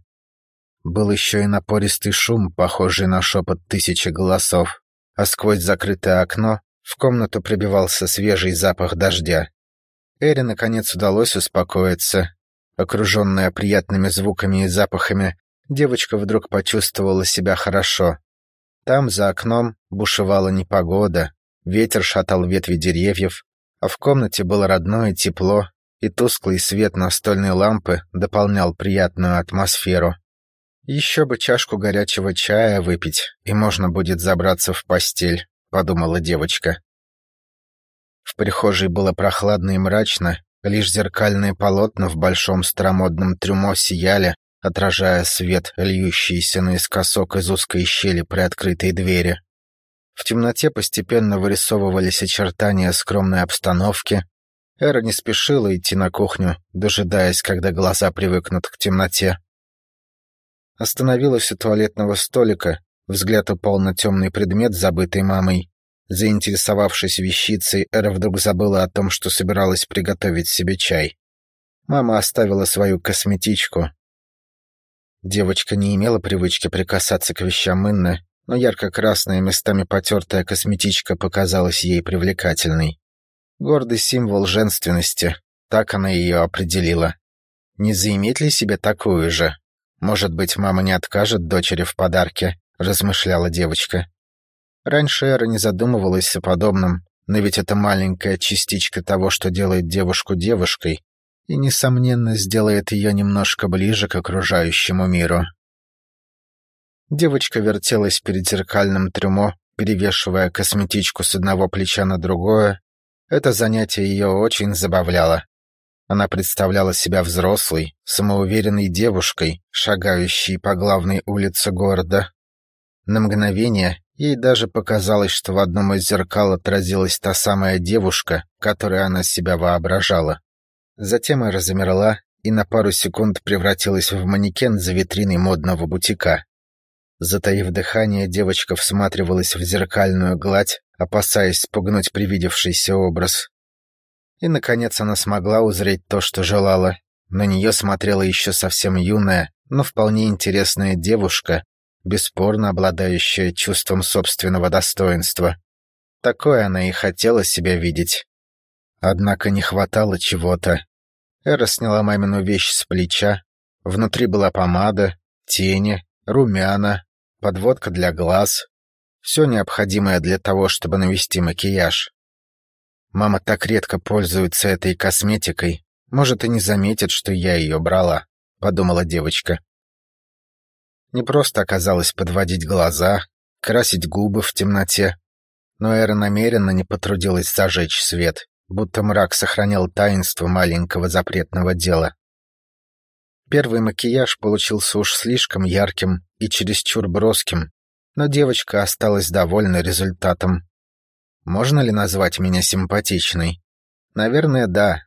Был еще и напористый шум, похожий на шепот тысячи голосов, а сквозь закрытое окно в комнату пробивался свежий запах дождя. Эре, наконец, удалось успокоиться. Окруженная приятными звуками и запахами, девочка вдруг почувствовала себя хорошо. Там, за окном, бушевала непогода, ветер шатал ветви деревьев, а в комнате было родное тепло, и тусклый свет настольной лампы дополнял приятную атмосферу. «Еще бы чашку горячего чая выпить, и можно будет забраться в постель», — подумала девочка. В прихожей было прохладно и мрачно, лишь зеркальные полотна в большом старомодном трюмо сияли, отражая свет, льющийся наискосок из узкой щели при открытой двери. В темноте постепенно вырисовывались очертания скромной обстановки. Эра не спешила идти на кухню, дожидаясь, когда глаза привыкнут к темноте. Остановилась у туалетного столика, взгляд упал на темный предмет, забытый мамой. Заинтересовавшись вещицей, Эра вдруг забыла о том, что собиралась приготовить себе чай. Мама оставила свою косметичку. Девочка не имела привычки прикасаться к вещам Инны, но ярко-красная, местами потертая косметичка показалась ей привлекательной. Гордый символ женственности, так она ее определила. Не заиметь ли себе такую же? «Может быть, мама не откажет дочери в подарке», — размышляла девочка. Раньше Эра не задумывалась о подобном, но ведь это маленькая частичка того, что делает девушку девушкой, и, несомненно, сделает ее немножко ближе к окружающему миру. Девочка вертелась перед зеркальным трюмо, перевешивая косметичку с одного плеча на другое. Это занятие ее очень забавляло. Она представляла себя взрослой, самоуверенной девушкой, шагающей по главной улице города. На мгновение ей даже показалось, что в одном из зеркал отразилась та самая девушка, которой она себя воображала. Затем она замерла и на пару секунд превратилась в манекен за витриной модного бутика. Затаив дыхание, девочка всматривалась в зеркальную гладь, опасаясь спугнуть привидевшийся образ. И, наконец, она смогла узреть то, что желала. На нее смотрела еще совсем юная, но вполне интересная девушка, бесспорно обладающая чувством собственного достоинства. Такое она и хотела себя видеть. Однако не хватало чего-то. Эра сняла мамину вещь с плеча. Внутри была помада, тени, румяна, подводка для глаз. Все необходимое для того, чтобы навести макияж. Мама так редко пользуется этой косметикой, может и не заметит, что я ее брала, подумала девочка. Не просто оказалось подводить глаза, красить губы в темноте, но Эра намеренно не потрудилась зажечь свет, будто мрак сохранял таинство маленького запретного дела. Первый макияж получился уж слишком ярким и чересчур броским, но девочка осталась довольна результатом. Можно ли назвать меня симпатичной? Наверное, да.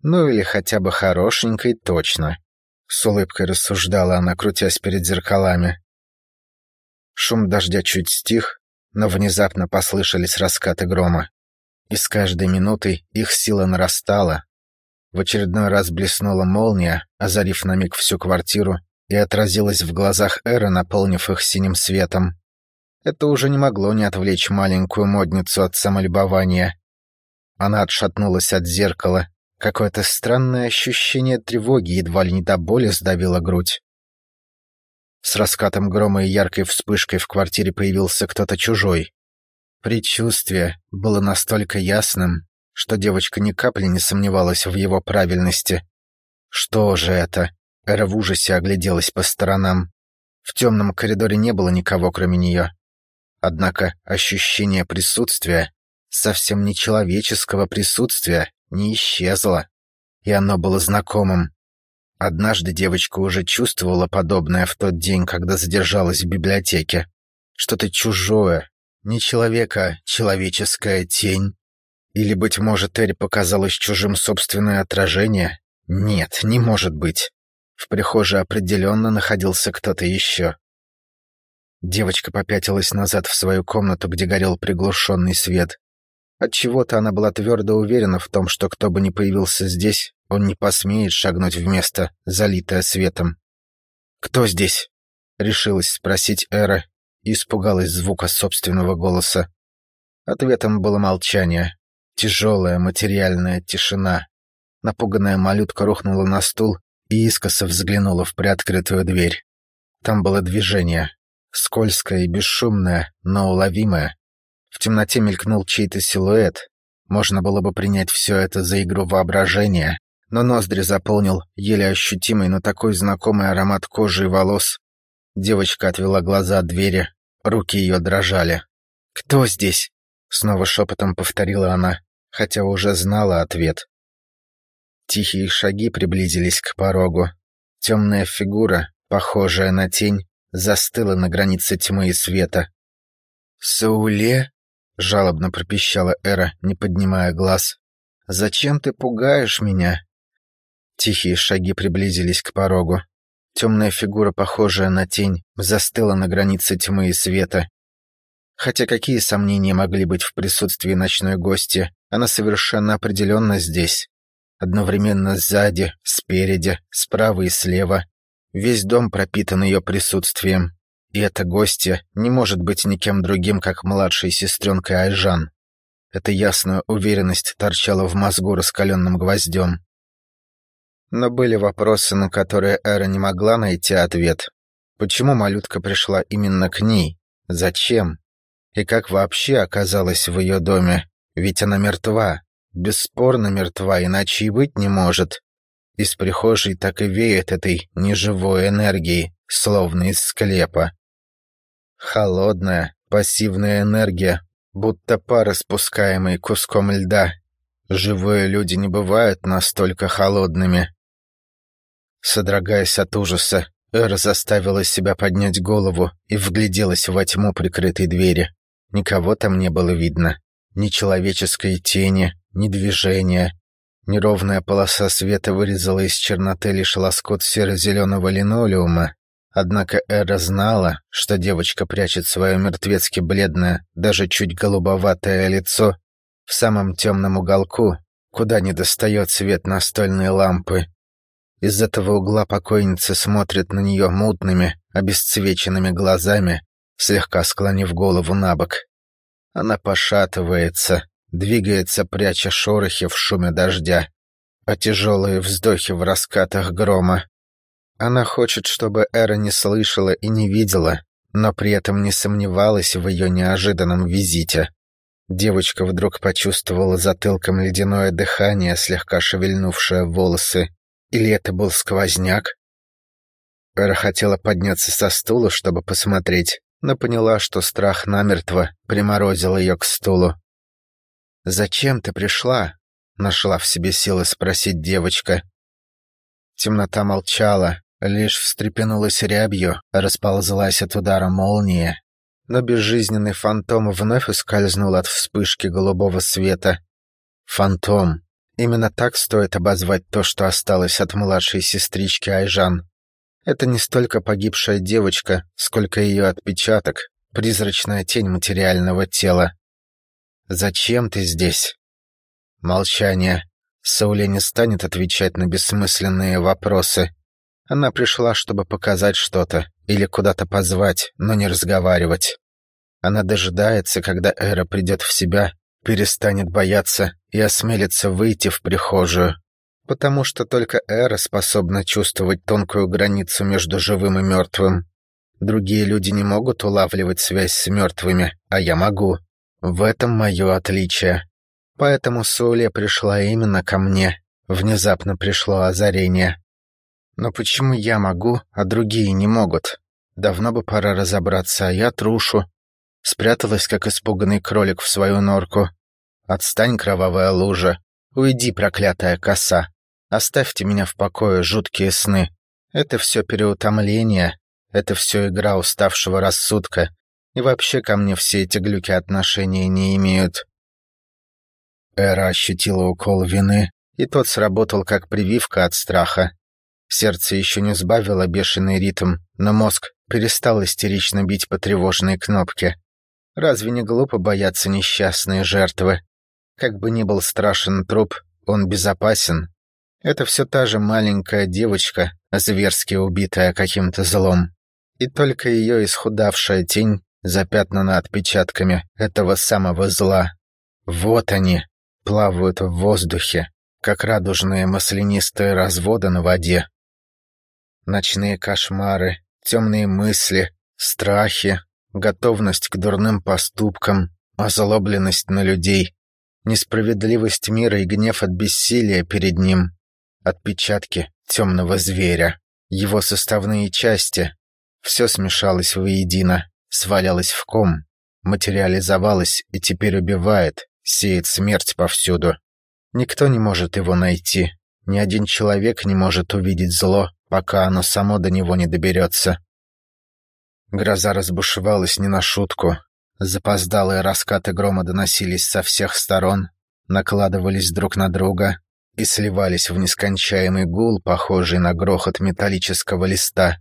Ну или хотя бы хорошенькой точно. С улыбкой рассуждала она, крутясь перед зеркалами. Шум дождя чуть стих, но внезапно послышались раскаты грома. И с каждой минутой их сила нарастала. В очередной раз блеснула молния, озарив на миг всю квартиру, и отразилась в глазах Эры, наполнив их синим светом. Это уже не могло не отвлечь маленькую модницу от самолюбования. Она отшатнулась от зеркала. Какое-то странное ощущение тревоги едва ли не до боли сдавило грудь. С раскатом грома и яркой вспышкой в квартире появился кто-то чужой. Предчувствие было настолько ясным, что девочка ни капли не сомневалась в его правильности. Что же это? Эра в ужасе огляделась по сторонам. В темном коридоре не было никого, кроме нее. Однако ощущение присутствия, совсем нечеловеческого присутствия, не исчезло, и оно было знакомым. Однажды девочка уже чувствовала подобное в тот день, когда задержалась в библиотеке. Что-то чужое, не человека, человеческая тень. Или, быть может, Эри показалось чужим собственное отражение? Нет, не может быть. В прихожей определенно находился кто-то еще. Девочка попятилась назад в свою комнату, где горел приглушенный свет. Отчего-то она была твердо уверена в том, что кто бы ни появился здесь, он не посмеет шагнуть в место, залитое светом. «Кто здесь?» — решилась спросить Эра испугалась звука собственного голоса. Ответом было молчание, тяжелая материальная тишина. Напуганная малютка рухнула на стул и искоса взглянула в приоткрытую дверь. Там было движение, скользкое и бесшумное, но уловимое. В темноте мелькнул чей-то силуэт. Можно было бы принять все это за игру воображения, но ноздри заполнил еле ощутимый, но такой знакомый аромат кожи и волос. Девочка отвела глаза от двери, руки ее дрожали. «Кто здесь?» — снова шепотом повторила она, хотя уже знала ответ. Тихие шаги приблизились к порогу. Темная фигура, похожая на тень, застыла на границе тьмы и света. «Сауле?» — жалобно пропищала Эра, не поднимая глаз. «Зачем ты пугаешь меня?» Тихие шаги приблизились к порогу. Темная фигура, похожая на тень, застыла на границе тьмы и света. Хотя какие сомнения могли быть в присутствии ночной гости, она совершенно определенно здесь. Одновременно сзади, спереди, справа и слева. Весь дом пропитан ее присутствием. И эта гостья не может быть никем другим, как младшей сестренкой Айжан. Эта ясная уверенность торчала в мозгу раскаленным гвоздем. Но были вопросы, на которые Эра не могла найти ответ. Почему малютка пришла именно к ней? Зачем? И как вообще оказалась в ее доме? Ведь она мертва. Бесспорно мертва, иначе и быть не может. Из прихожей так и веет этой неживой энергией, словно из склепа. Холодная, пассивная энергия, будто пар, спускаемый куском льда. Живые люди не бывают настолько холодными. Содрогаясь от ужаса, Эра заставила себя поднять голову и вгляделась во тьму прикрытой двери. Никого там не было видно. Ни человеческой тени, ни движения. Неровная полоса света вырезала из черноты лишь лоскут серо-зеленого линолеума. Однако Эра знала, что девочка прячет свое мертвецки бледное, даже чуть голубоватое лицо в самом темном уголку, куда не достает свет настольной лампы. Из этого угла покойница смотрит на нее мутными, обесцвеченными глазами, слегка склонив голову на бок. Она пошатывается, двигается, пряча шорохи в шуме дождя, а тяжелые вздохи в раскатах грома. Она хочет, чтобы Эра не слышала и не видела, но при этом не сомневалась в ее неожиданном визите. Девочка вдруг почувствовала затылком ледяное дыхание, слегка шевельнувшее волосы. Или это был сквозняк? Эра хотела подняться со стула, чтобы посмотреть, но поняла, что страх намертво приморозил ее к стулу. «Зачем ты пришла?» — нашла в себе силы спросить девочка. Темнота молчала, лишь встрепенулась рябью, расползлась от удара молнии. Но безжизненный фантом вновь ускользнул от вспышки голубого света. Фантом. Именно так стоит обозвать то, что осталось от младшей сестрички Айжан. Это не столько погибшая девочка, сколько ее отпечаток, призрачная тень материального тела. «Зачем ты здесь?» Молчание. Сауле не станет отвечать на бессмысленные вопросы. Она пришла, чтобы показать что-то или куда-то позвать, но не разговаривать. Она дожидается, когда Эра придет в себя, перестанет бояться и осмелится выйти в прихожую. Потому что только Эра способна чувствовать тонкую границу между живым и мертвым. Другие люди не могут улавливать связь с мертвыми, а я могу. В этом мое отличие. Поэтому Суле пришла именно ко мне. Внезапно пришло озарение. Но почему я могу, а другие не могут? Давно бы пора разобраться, а я трушу. Спряталась, как испуганный кролик, в свою норку. Отстань, кровавая лужа. Уйди, проклятая коса. Оставьте меня в покое, жуткие сны. Это все переутомление. Это все игра уставшего рассудка. И вообще ко мне все эти глюки отношения не имеют. Эра ощутила укол вины, и тот сработал как прививка от страха. Сердце еще не сбавило бешеный ритм, но мозг перестал истерично бить по тревожной кнопке. Разве не глупо бояться несчастной жертвы? Как бы ни был страшен труп, он безопасен. Это все та же маленькая девочка, зверски убитая каким-то злом. И только ее исхудавшая тень запятнана отпечатками этого самого зла. Вот они, плавают в воздухе, как радужные маслянистые разводы на воде. Ночные кошмары, темные мысли, страхи, готовность к дурным поступкам, озлобленность на людей, несправедливость мира и гнев от бессилия перед ним, отпечатки темного зверя, его составные части. Все смешалось воедино, свалялось в ком, материализовалось и теперь убивает, сеет смерть повсюду. Никто не может его найти, ни один человек не может увидеть зло, пока оно само до него не доберется. Гроза разбушевалась не на шутку. Запоздалые раскаты грома доносились со всех сторон, накладывались друг на друга и сливались в нескончаемый гул, похожий на грохот металлического листа.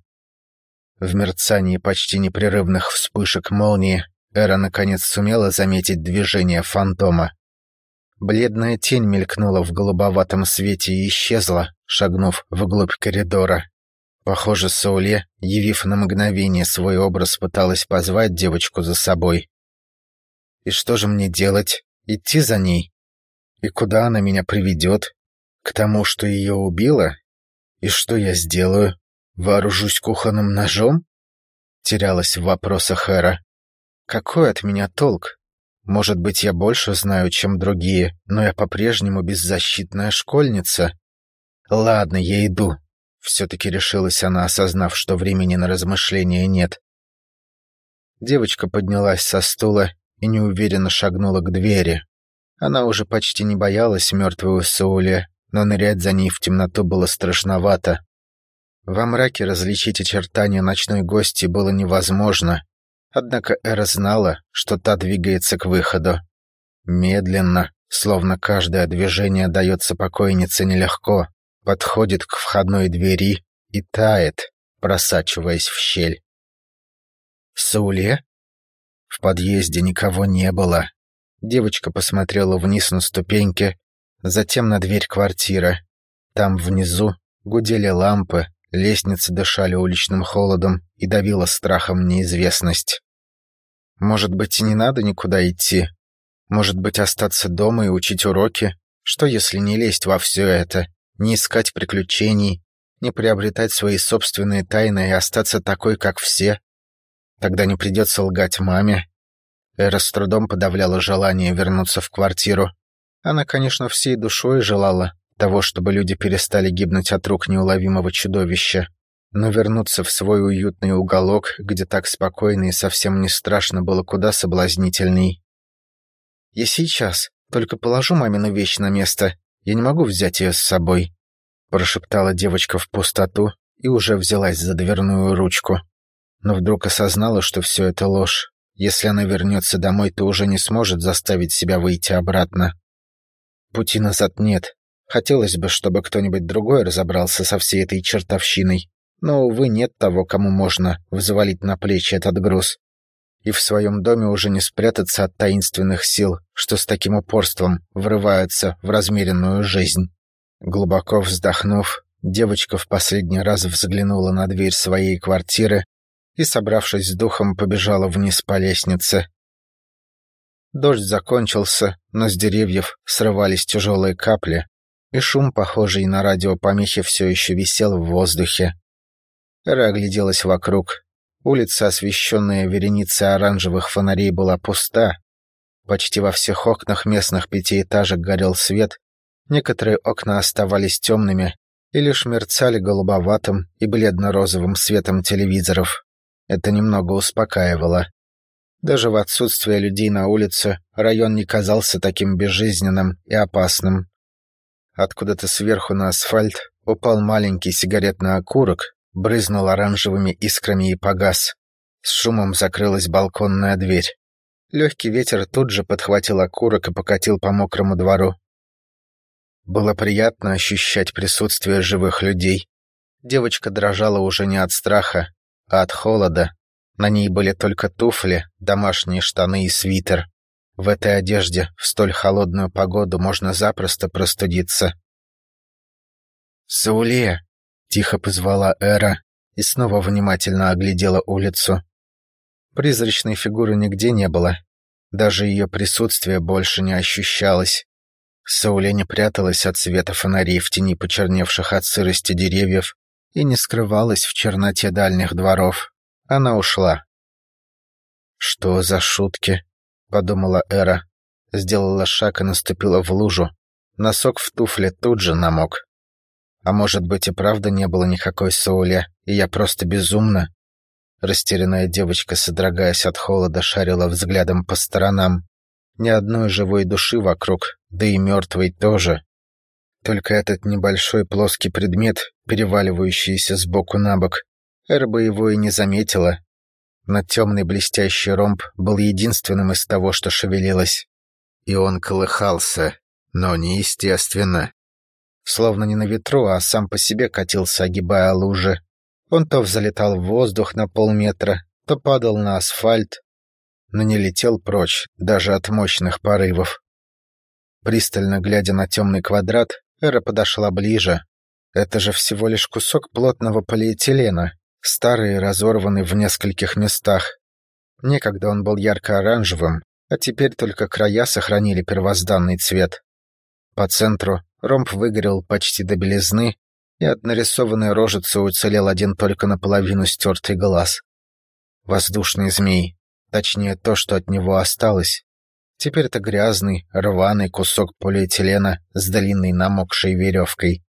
В мерцании почти непрерывных вспышек молнии Эра наконец сумела заметить движение фантома. Бледная тень мелькнула в голубоватом свете и исчезла, шагнув вглубь коридора. Похоже, Сауле, явив на мгновение свой образ, пыталась позвать девочку за собой. И что же мне делать? Идти за ней? И куда она меня приведет? К тому, что ее убило? И что я сделаю? Вооружусь кухонным ножом? Терялась в вопросах Эра. Какой от меня толк? Может быть, я больше знаю, чем другие, но я по-прежнему беззащитная школьница. Ладно, я иду. Все-таки решилась она, осознав, что времени на размышления нет. Девочка поднялась со стула и неуверенно шагнула к двери. Она уже почти не боялась мертвого Сауле, но нырять за ней в темноту было страшновато. Во мраке различить очертания ночной гости было невозможно, Однако Эра знала, что та двигается к выходу. Медленно, словно каждое движение дается покойнице нелегко, подходит к входной двери и тает, просачиваясь в щель. «Сауле?» В подъезде никого не было. Девочка посмотрела вниз на ступеньки, затем на дверь квартиры. Там внизу гудели лампы, лестницы дышали уличным холодом и давила страхом неизвестность. Может быть, и не надо никуда идти? Может быть, остаться дома и учить уроки? Что, если не лезть во все это, не искать приключений, не приобретать свои собственные тайны и остаться такой, как все? Тогда не придется лгать маме. Эра с трудом подавляла желание вернуться в квартиру. Она, конечно, всей душой желала того, чтобы люди перестали гибнуть от рук неуловимого чудовища. Но вернуться в свой уютный уголок, где так спокойно и совсем не страшно, было куда соблазнительней. «Я сейчас только положу мамину вещь на место. Я не могу взять ее с собой», — прошептала девочка в пустоту и уже взялась за дверную ручку. Но вдруг осознала, что все это ложь. Если она вернется домой, то уже не сможет заставить себя выйти обратно. Пути назад нет. Хотелось бы, чтобы кто-нибудь другой разобрался со всей этой чертовщиной. Но, увы, нет того, кому можно взвалить на плечи этот груз. И в своем доме уже не спрятаться от таинственных сил, что с таким упорством врываются в размеренную жизнь. Глубоко вздохнув, девочка в последний раз взглянула на дверь своей квартиры и, собравшись с духом, побежала вниз по лестнице. Дождь закончился, но с деревьев срывались тяжелые капли, и шум, похожий на радиопомехи, все еще висел в воздухе. Эра огляделась вокруг. Улица, освещенная вереницей оранжевых фонарей, была пуста. Почти во всех окнах местных пятиэтажек горел свет, некоторые окна оставались темными и лишь мерцали голубоватым и бледно-розовым светом телевизоров. Это немного успокаивало. Даже в отсутствие людей на улице район не казался таким безжизненным и опасным. Откуда-то сверху на асфальт упал маленький сигаретный окурок, брызнул оранжевыми искрами и погас. С шумом закрылась балконная дверь. Легкий ветер тут же подхватил окурок и покатил по мокрому двору. Было приятно ощущать присутствие живых людей. Девочка дрожала уже не от страха, а от холода. На ней были только туфли, домашние штаны и свитер. В этой одежде в столь холодную погоду можно запросто простудиться. «Сауле!» — тихо позвала Эра и снова внимательно оглядела улицу. Призрачной фигуры нигде не было. Даже ее присутствие больше не ощущалось. Сауле не пряталась от света фонарей в тени почерневших от сырости деревьев и не скрывалась в черноте дальних дворов. Она ушла. «Что за шутки?» — подумала Эра. Сделала шаг и наступила в лужу. Носок в туфле тут же намок. А может быть и правда не было никакой Сауле, и я просто безумна? Растерянная девочка, содрогаясь от холода, шарила взглядом по сторонам. Ни одной живой души вокруг, да и мертвой тоже. Только этот небольшой плоский предмет, переваливающийся сбоку на бок, Эрба его и не заметила. Но темный блестящий ромб был единственным из того, что шевелилось. И он колыхался, но неестественно. Словно не на ветру, а сам по себе катился, огибая лужи. Он то взлетал в воздух на полметра, то падал на асфальт, но не летел прочь, даже от мощных порывов. Пристально глядя на темный квадрат, Эра подошла ближе. Это же всего лишь кусок плотного полиэтилена, старый и разорванный в нескольких местах. Некогда он был ярко-оранжевым, а теперь только края сохранили первозданный цвет. По центру ромб выгорел почти до белизны, и от нарисованной рожицы уцелел один только наполовину стертый глаз. Воздушный змей, точнее то, что от него осталось. Теперь это грязный, рваный кусок полиэтилена с длинной намокшей веревкой.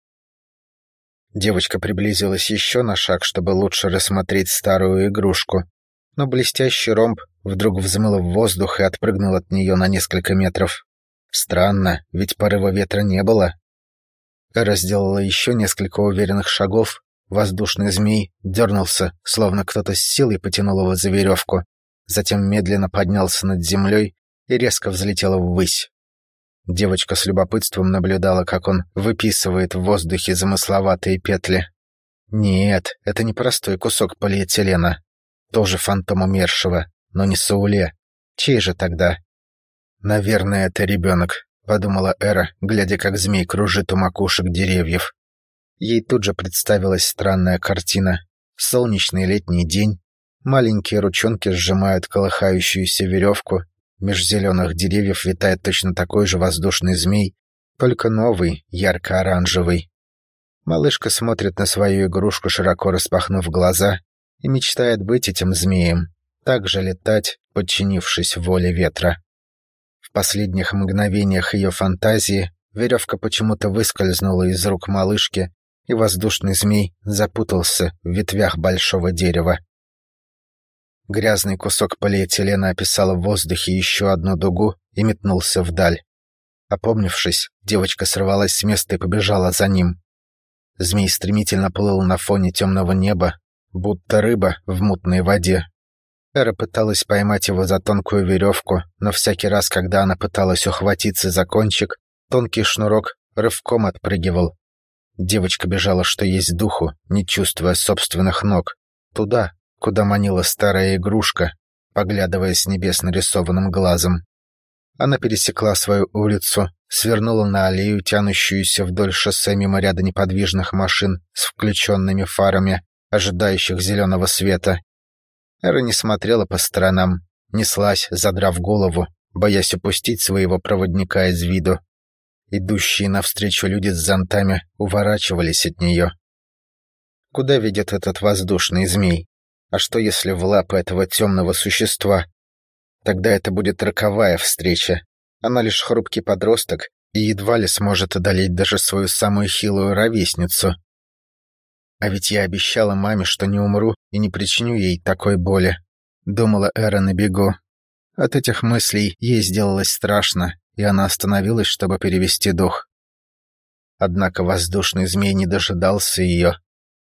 Девочка приблизилась еще на шаг, чтобы лучше рассмотреть старую игрушку, но блестящий ромб вдруг взмыл в воздух и отпрыгнул от нее на несколько метров. Странно, ведь порыва ветра не было. Эра сделала еще несколько уверенных шагов. Воздушный змей дернулся, словно кто-то с силой потянул его за веревку. Затем медленно поднялся над землей и резко взлетел ввысь. Девочка с любопытством наблюдала, как он выписывает в воздухе замысловатые петли. Нет, это не простой кусок полиэтилена. Тоже фантом умершего, но не Сауле. Чей же тогда? Наверное, это ребенок подумала Эра, глядя, как змей кружит у макушек деревьев. Ей тут же представилась странная картина. Солнечный летний день, маленькие ручонки сжимают колыхающуюся веревку, меж зеленых деревьев витает точно такой же воздушный змей, только новый, ярко-оранжевый. Малышка смотрит на свою игрушку, широко распахнув глаза, и мечтает быть этим змеем, так же летать, подчинившись воле ветра. В последних мгновениях ее фантазии веревка почему-то выскользнула из рук малышки, и воздушный змей запутался в ветвях большого дерева. Грязный кусок полиэтилена описал в воздухе еще одну дугу и метнулся вдаль. Опомнившись, девочка сорвалась с места и побежала за ним. Змей стремительно плыл на фоне темного неба, будто рыба в мутной воде. Эра пыталась поймать его за тонкую веревку, но всякий раз, когда она пыталась ухватиться за кончик, тонкий шнурок рывком отпрыгивал. Девочка бежала, что есть духу, не чувствуя собственных ног. Туда, куда манила старая игрушка, поглядывая с небес нарисованным глазом. Она пересекла свою улицу, свернула на аллею, тянущуюся вдоль шоссе мимо ряда неподвижных машин с включенными фарами, ожидающих зеленого света, Эра не смотрела по сторонам, неслась, задрав голову, боясь упустить своего проводника из виду. Идущие навстречу люди с зонтами уворачивались от нее. Куда ведет этот воздушный змей? А что, если в лапы этого темного существа? Тогда это будет роковая встреча. Она лишь хрупкий подросток и едва ли сможет одолеть даже свою самую хилую ровесницу. А ведь я обещала маме, что не умру и не причиню ей такой боли. Думала Эра на бегу. От этих мыслей ей сделалось страшно, и она остановилась, чтобы перевести дух. Однако воздушный змей не дожидался ее.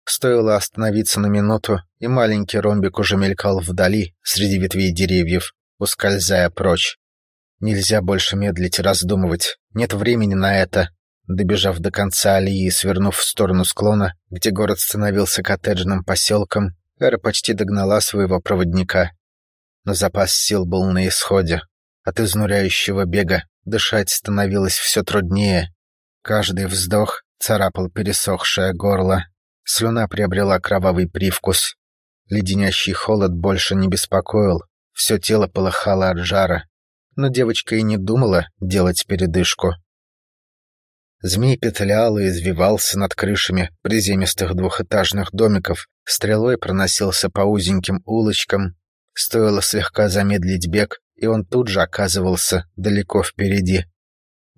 Стоило остановиться на минуту, и маленький ромбик уже мелькал вдали, среди ветвей деревьев, ускользая прочь. Нельзя больше медлить и раздумывать. Нет времени на это. Добежав до конца аллеи и свернув в сторону склона, где город становился коттеджным поселком, Эра почти догнала своего проводника. Но запас сил был на исходе. От изнуряющего бега дышать становилось все труднее. Каждый вздох царапал пересохшее горло. Слюна приобрела кровавый привкус. Леденящий холод больше не беспокоил. Все тело полыхало от жара. Но девочка и не думала делать передышку. Змей петлял и извивался над крышами приземистых двухэтажных домиков, стрелой проносился по узеньким улочкам. Стоило слегка замедлить бег, и он тут же оказывался далеко впереди.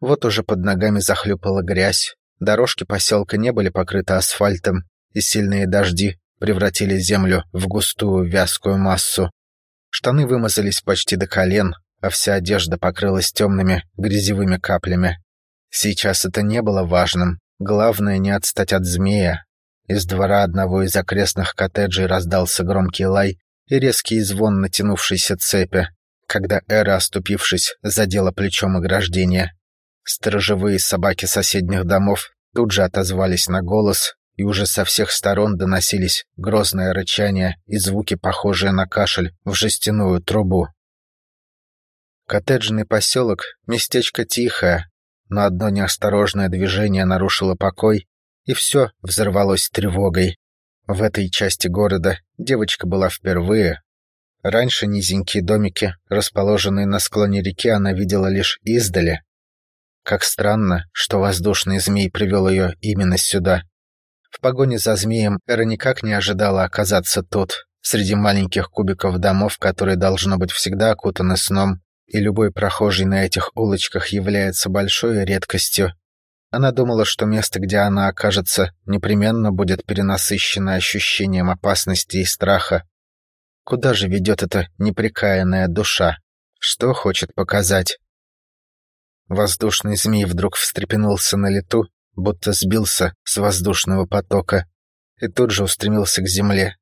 Вот уже под ногами захлюпала грязь, дорожки поселка не были покрыты асфальтом, и сильные дожди превратили землю в густую вязкую массу. Штаны вымазались почти до колен, а вся одежда покрылась темными грязевыми каплями. Сейчас это не было важным. Главное не отстать от змея. Из двора одного из окрестных коттеджей раздался громкий лай и резкий звон натянувшейся цепи, когда Эра, оступившись, задела плечом ограждение. Сторожевые собаки соседних домов тут же отозвались на голос, и уже со всех сторон доносились грозное рычание и звуки, похожие на кашель в жестяную трубу. Коттеджный поселок — местечко тихое, но одно неосторожное движение нарушило покой, и все взорвалось тревогой. В этой части города девочка была впервые. Раньше низенькие домики, расположенные на склоне реки, она видела лишь издали. Как странно, что воздушный змей привел ее именно сюда. В погоне за змеем Эра никак не ожидала оказаться тут, среди маленьких кубиков домов, которые, должно быть, всегда окутаны сном, и любой прохожий на этих улочках является большой редкостью. Она думала, что место, где она окажется, непременно будет перенасыщено ощущением опасности и страха. Куда же ведет эта непрекаянная душа? Что хочет показать? Воздушный змей вдруг встрепенулся на лету, будто сбился с воздушного потока, и тут же устремился к земле.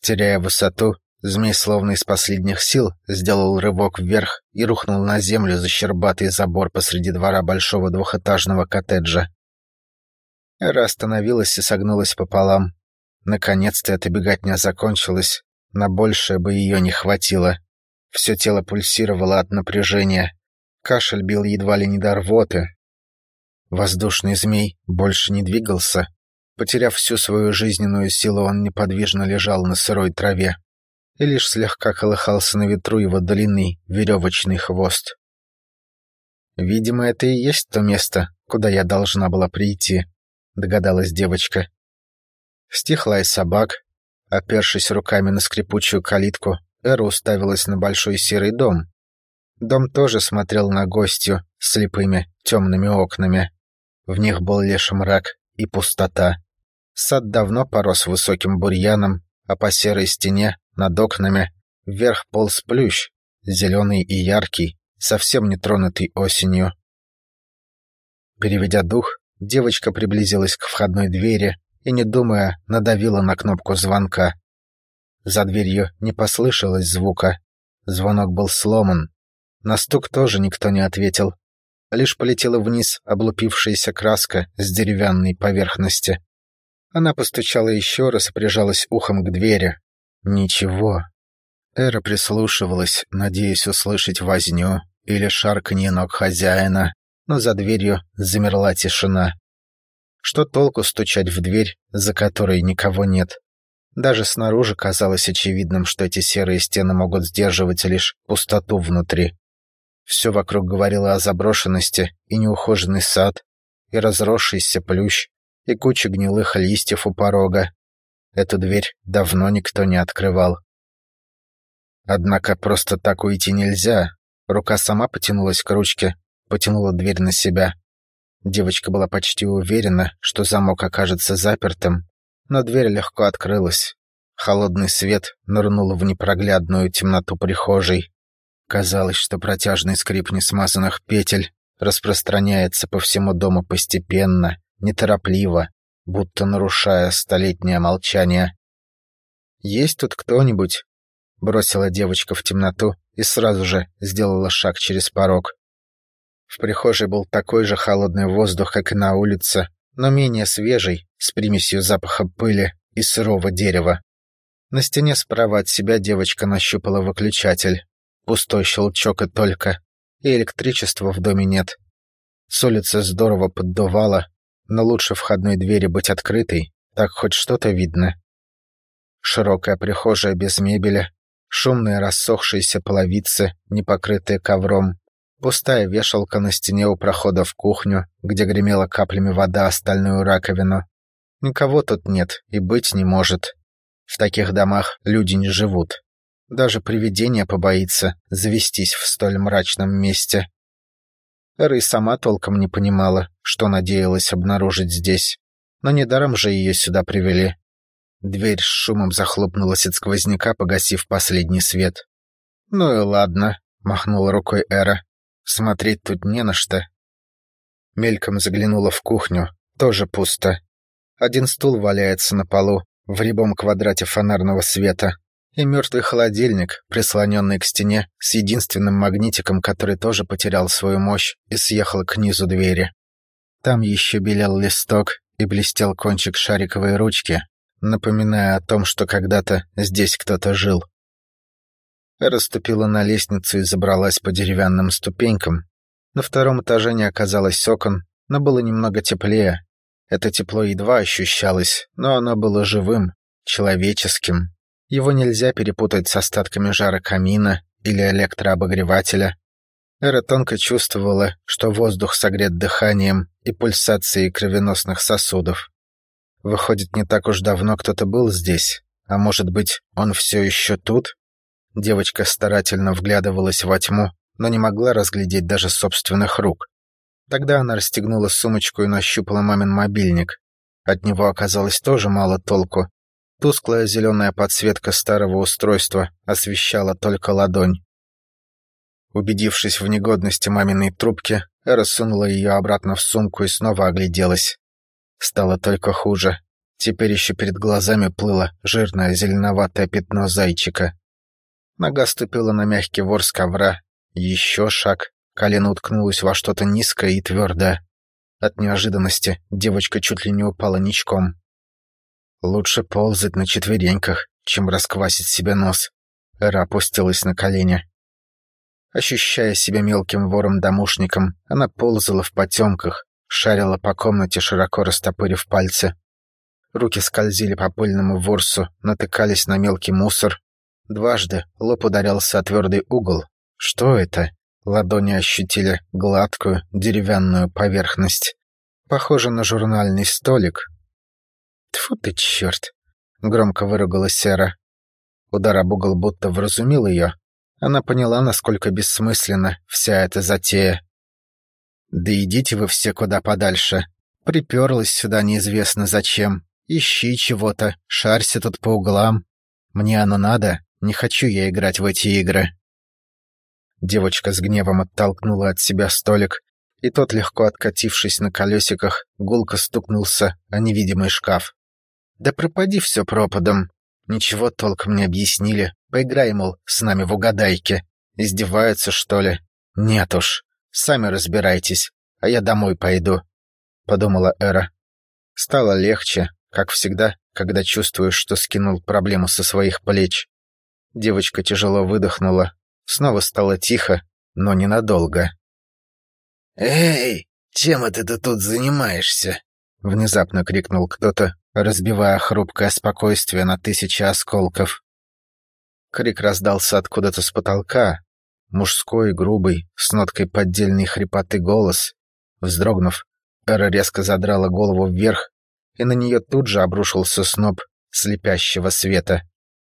Теряя высоту, змей словно из последних сил сделал рывок вверх и рухнул на землю за щербатый забор посреди двора большого двухэтажного коттеджа. Эра остановилась и согнулась пополам. Наконец-то эта беготня закончилась, на большее бы ее не хватило. Все тело пульсировало от напряжения. Кашель бил едва ли не до рвоты, Воздушный змей больше не двигался. Потеряв всю свою жизненную силу, он неподвижно лежал на сырой траве. И лишь слегка колыхался на ветру его длинный веревочный хвост. «Видимо, это и есть то место, куда я должна была прийти», — догадалась девочка. Стихла из собак. Опершись руками на скрипучую калитку, Эра уставилась на большой серый дом. Дом тоже смотрел на гостью слепыми темными окнами. В них был лишь мрак и пустота. Сад давно порос высоким бурьяном, а по серой стене, над окнами, вверх полз плющ, зеленый и яркий, совсем не тронутый осенью. Переведя дух, девочка приблизилась к входной двери и, не думая, надавила на кнопку звонка. За дверью не послышалось звука. Звонок был сломан. На стук тоже никто не ответил лишь полетела вниз облупившаяся краска с деревянной поверхности. Она постучала еще раз и прижалась ухом к двери. Ничего. Эра прислушивалась, надеясь услышать возню или шарканье ног хозяина, но за дверью замерла тишина. Что толку стучать в дверь, за которой никого нет? Даже снаружи казалось очевидным, что эти серые стены могут сдерживать лишь пустоту внутри. Все вокруг говорило о заброшенности и неухоженный сад, и разросшийся плющ, и куча гнилых листьев у порога. Эту дверь давно никто не открывал. Однако просто так уйти нельзя. Рука сама потянулась к ручке, потянула дверь на себя. Девочка была почти уверена, что замок окажется запертым, но дверь легко открылась. Холодный свет нырнул в непроглядную темноту прихожей. Казалось, что протяжный скрип несмазанных петель распространяется по всему дому постепенно, неторопливо, будто нарушая столетнее молчание. «Есть тут кто-нибудь?» — бросила девочка в темноту и сразу же сделала шаг через порог. В прихожей был такой же холодный воздух, как и на улице, но менее свежий, с примесью запаха пыли и сырого дерева. На стене справа от себя девочка нащупала выключатель. Пустой щелчок и только. И электричества в доме нет. С улицы здорово поддувало, но лучше входной двери быть открытой, так хоть что-то видно. Широкая прихожая без мебели, шумные рассохшиеся половицы, не покрытые ковром, пустая вешалка на стене у прохода в кухню, где гремела каплями вода о стальную раковину. Никого тут нет и быть не может. В таких домах люди не живут. Даже привидение побоится завестись в столь мрачном месте. Эра и сама толком не понимала, что надеялась обнаружить здесь. Но недаром же ее сюда привели. Дверь с шумом захлопнулась от сквозняка, погасив последний свет. «Ну и ладно», — махнула рукой Эра. «Смотреть тут не на что». Мельком заглянула в кухню. Тоже пусто. Один стул валяется на полу, в рябом квадрате фонарного света и мертвый холодильник, прислоненный к стене, с единственным магнитиком, который тоже потерял свою мощь и съехал к низу двери. Там еще белел листок и блестел кончик шариковой ручки, напоминая о том, что когда-то здесь кто-то жил. Расступила на лестницу и забралась по деревянным ступенькам. На втором этаже не оказалось окон, но было немного теплее. Это тепло едва ощущалось, но оно было живым, человеческим. Его нельзя перепутать с остатками жара камина или электрообогревателя. Эра тонко чувствовала, что воздух согрет дыханием и пульсацией кровеносных сосудов. Выходит, не так уж давно кто-то был здесь, а может быть, он все еще тут? Девочка старательно вглядывалась во тьму, но не могла разглядеть даже собственных рук. Тогда она расстегнула сумочку и нащупала мамин мобильник. От него оказалось тоже мало толку, Тусклая зеленая подсветка старого устройства освещала только ладонь. Убедившись в негодности маминой трубки, Эра сунула ее обратно в сумку и снова огляделась. Стало только хуже. Теперь еще перед глазами плыло жирное зеленоватое пятно зайчика. Нога ступила на мягкий ворс ковра. Еще шаг. Колено уткнулось во что-то низкое и твердое. От неожиданности девочка чуть ли не упала ничком. Лучше ползать на четвереньках, чем расквасить себе нос. Эра опустилась на колени. Ощущая себя мелким вором-домушником, она ползала в потемках, шарила по комнате, широко растопырив пальцы. Руки скользили по пыльному ворсу, натыкались на мелкий мусор. Дважды лоб ударялся о твердый угол. Что это? Ладони ощутили гладкую деревянную поверхность. Похоже на журнальный столик, Тьфу ты, черт! Громко выругалась Сера. Удар об угол будто вразумил ее. Она поняла, насколько бессмысленна вся эта затея. «Да идите вы все куда подальше. Приперлась сюда неизвестно зачем. Ищи чего-то, шарься тут по углам. Мне оно надо, не хочу я играть в эти игры». Девочка с гневом оттолкнула от себя столик, и тот, легко откатившись на колесиках, гулко стукнулся о невидимый шкаф. Да пропади все пропадом. Ничего толком не объяснили. Поиграй, мол, с нами в угадайки. Издеваются, что ли? Нет уж. Сами разбирайтесь, а я домой пойду. Подумала Эра. Стало легче, как всегда, когда чувствуешь, что скинул проблему со своих плеч. Девочка тяжело выдохнула. Снова стало тихо, но ненадолго. «Эй, чем это ты тут занимаешься?» Внезапно крикнул кто-то, разбивая хрупкое спокойствие на тысячи осколков. Крик раздался откуда-то с потолка. Мужской, грубый, с ноткой поддельной хрипоты голос. Вздрогнув, Эра резко задрала голову вверх, и на нее тут же обрушился сноп слепящего света.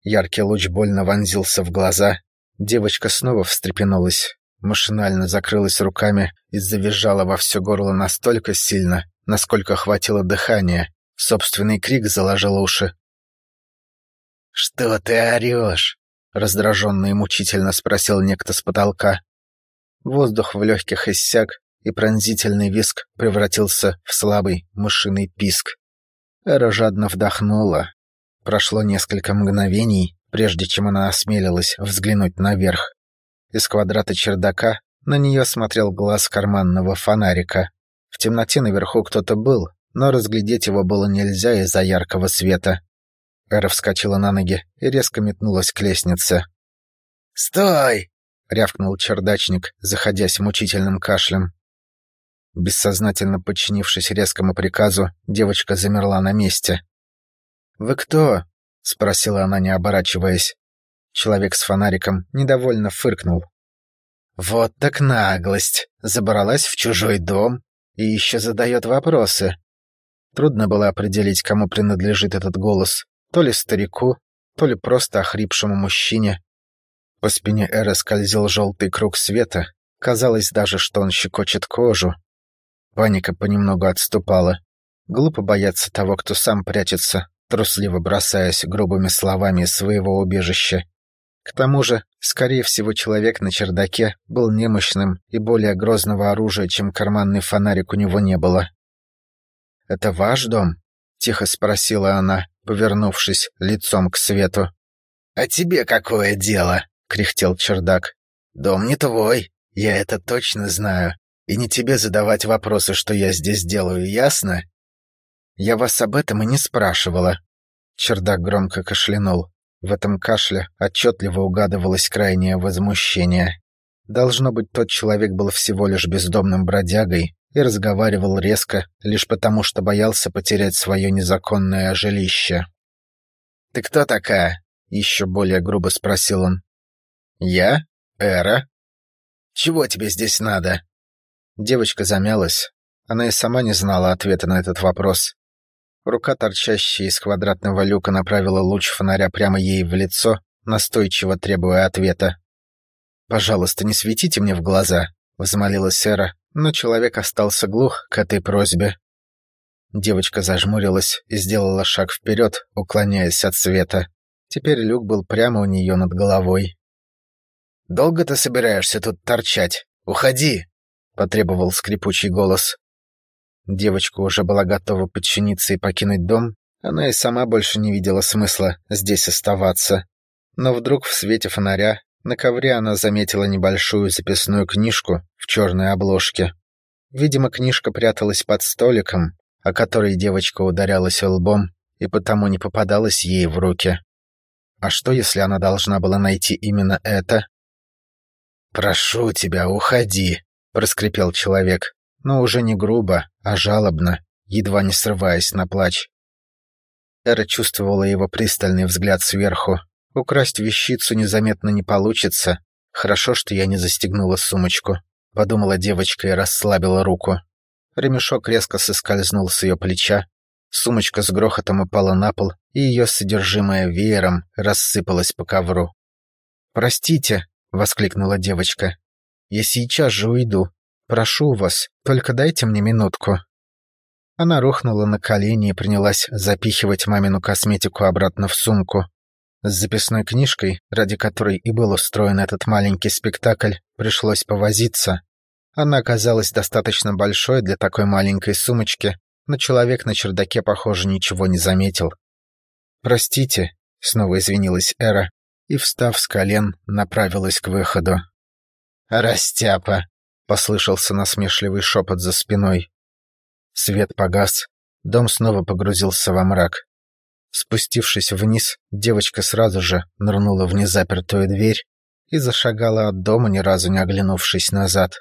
Яркий луч больно вонзился в глаза. Девочка снова встрепенулась, машинально закрылась руками и завизжала во все горло настолько сильно, насколько хватило дыхания. Собственный крик заложил уши. «Что ты орешь?» — раздраженно и мучительно спросил некто с потолка. Воздух в легких иссяк, и пронзительный виск превратился в слабый мышиный писк. Эра жадно вдохнула. Прошло несколько мгновений, прежде чем она осмелилась взглянуть наверх. Из квадрата чердака на нее смотрел глаз карманного фонарика. В темноте наверху кто-то был, но разглядеть его было нельзя из-за яркого света. Эра вскочила на ноги и резко метнулась к лестнице. «Стой!» — рявкнул чердачник, заходясь мучительным кашлем. Бессознательно подчинившись резкому приказу, девочка замерла на месте. «Вы кто?» — спросила она, не оборачиваясь. Человек с фонариком недовольно фыркнул. «Вот так наглость! Забралась в чужой дом и еще задает вопросы». Трудно было определить, кому принадлежит этот голос. То ли старику, то ли просто охрипшему мужчине. По спине Эры скользил желтый круг света. Казалось даже, что он щекочет кожу. Паника понемногу отступала. Глупо бояться того, кто сам прячется, трусливо бросаясь грубыми словами из своего убежища. К тому же, скорее всего, человек на чердаке был немощным, и более грозного оружия, чем карманный фонарик, у него не было. «Это ваш дом?» — тихо спросила она, повернувшись лицом к свету. «А тебе какое дело?» — кряхтел чердак. «Дом не твой, я это точно знаю. И не тебе задавать вопросы, что я здесь делаю, ясно?» «Я вас об этом и не спрашивала». Чердак громко кашлянул. В этом кашле отчетливо угадывалось крайнее возмущение. Должно быть, тот человек был всего лишь бездомным бродягой и разговаривал резко, лишь потому что боялся потерять свое незаконное жилище. «Ты кто такая?» — еще более грубо спросил он. «Я? Эра?» «Чего тебе здесь надо?» Девочка замялась. Она и сама не знала ответа на этот вопрос. Рука, торчащая из квадратного люка, направила луч фонаря прямо ей в лицо, настойчиво требуя ответа. «Пожалуйста, не светите мне в глаза», — взмолилась Сэра, но человек остался глух к этой просьбе. Девочка зажмурилась и сделала шаг вперед, уклоняясь от света. Теперь люк был прямо у нее над головой. «Долго ты собираешься тут торчать? Уходи!» — потребовал скрипучий голос. Девочка уже была готова подчиниться и покинуть дом. Она и сама больше не видела смысла здесь оставаться. Но вдруг в свете фонаря на ковре она заметила небольшую записную книжку в черной обложке. Видимо, книжка пряталась под столиком, о которой девочка ударялась лбом и потому не попадалась ей в руки. А что, если она должна была найти именно это? «Прошу тебя, уходи», — проскрипел человек но уже не грубо, а жалобно, едва не срываясь на плач. Эра чувствовала его пристальный взгляд сверху. Украсть вещицу незаметно не получится. Хорошо, что я не застегнула сумочку. Подумала девочка и расслабила руку. Ремешок резко соскользнул с ее плеча. Сумочка с грохотом упала на пол, и ее содержимое веером рассыпалось по ковру. «Простите», — воскликнула девочка. «Я сейчас же уйду. Прошу вас, только дайте мне минутку». Она рухнула на колени и принялась запихивать мамину косметику обратно в сумку. С записной книжкой, ради которой и был устроен этот маленький спектакль, пришлось повозиться. Она оказалась достаточно большой для такой маленькой сумочки, но человек на чердаке, похоже, ничего не заметил. «Простите», — снова извинилась Эра, и, встав с колен, направилась к выходу. «Растяпа!» — послышался насмешливый шепот за спиной. Свет погас, дом снова погрузился во мрак. Спустившись вниз, девочка сразу же нырнула в незапертую дверь и зашагала от дома, ни разу не оглянувшись назад.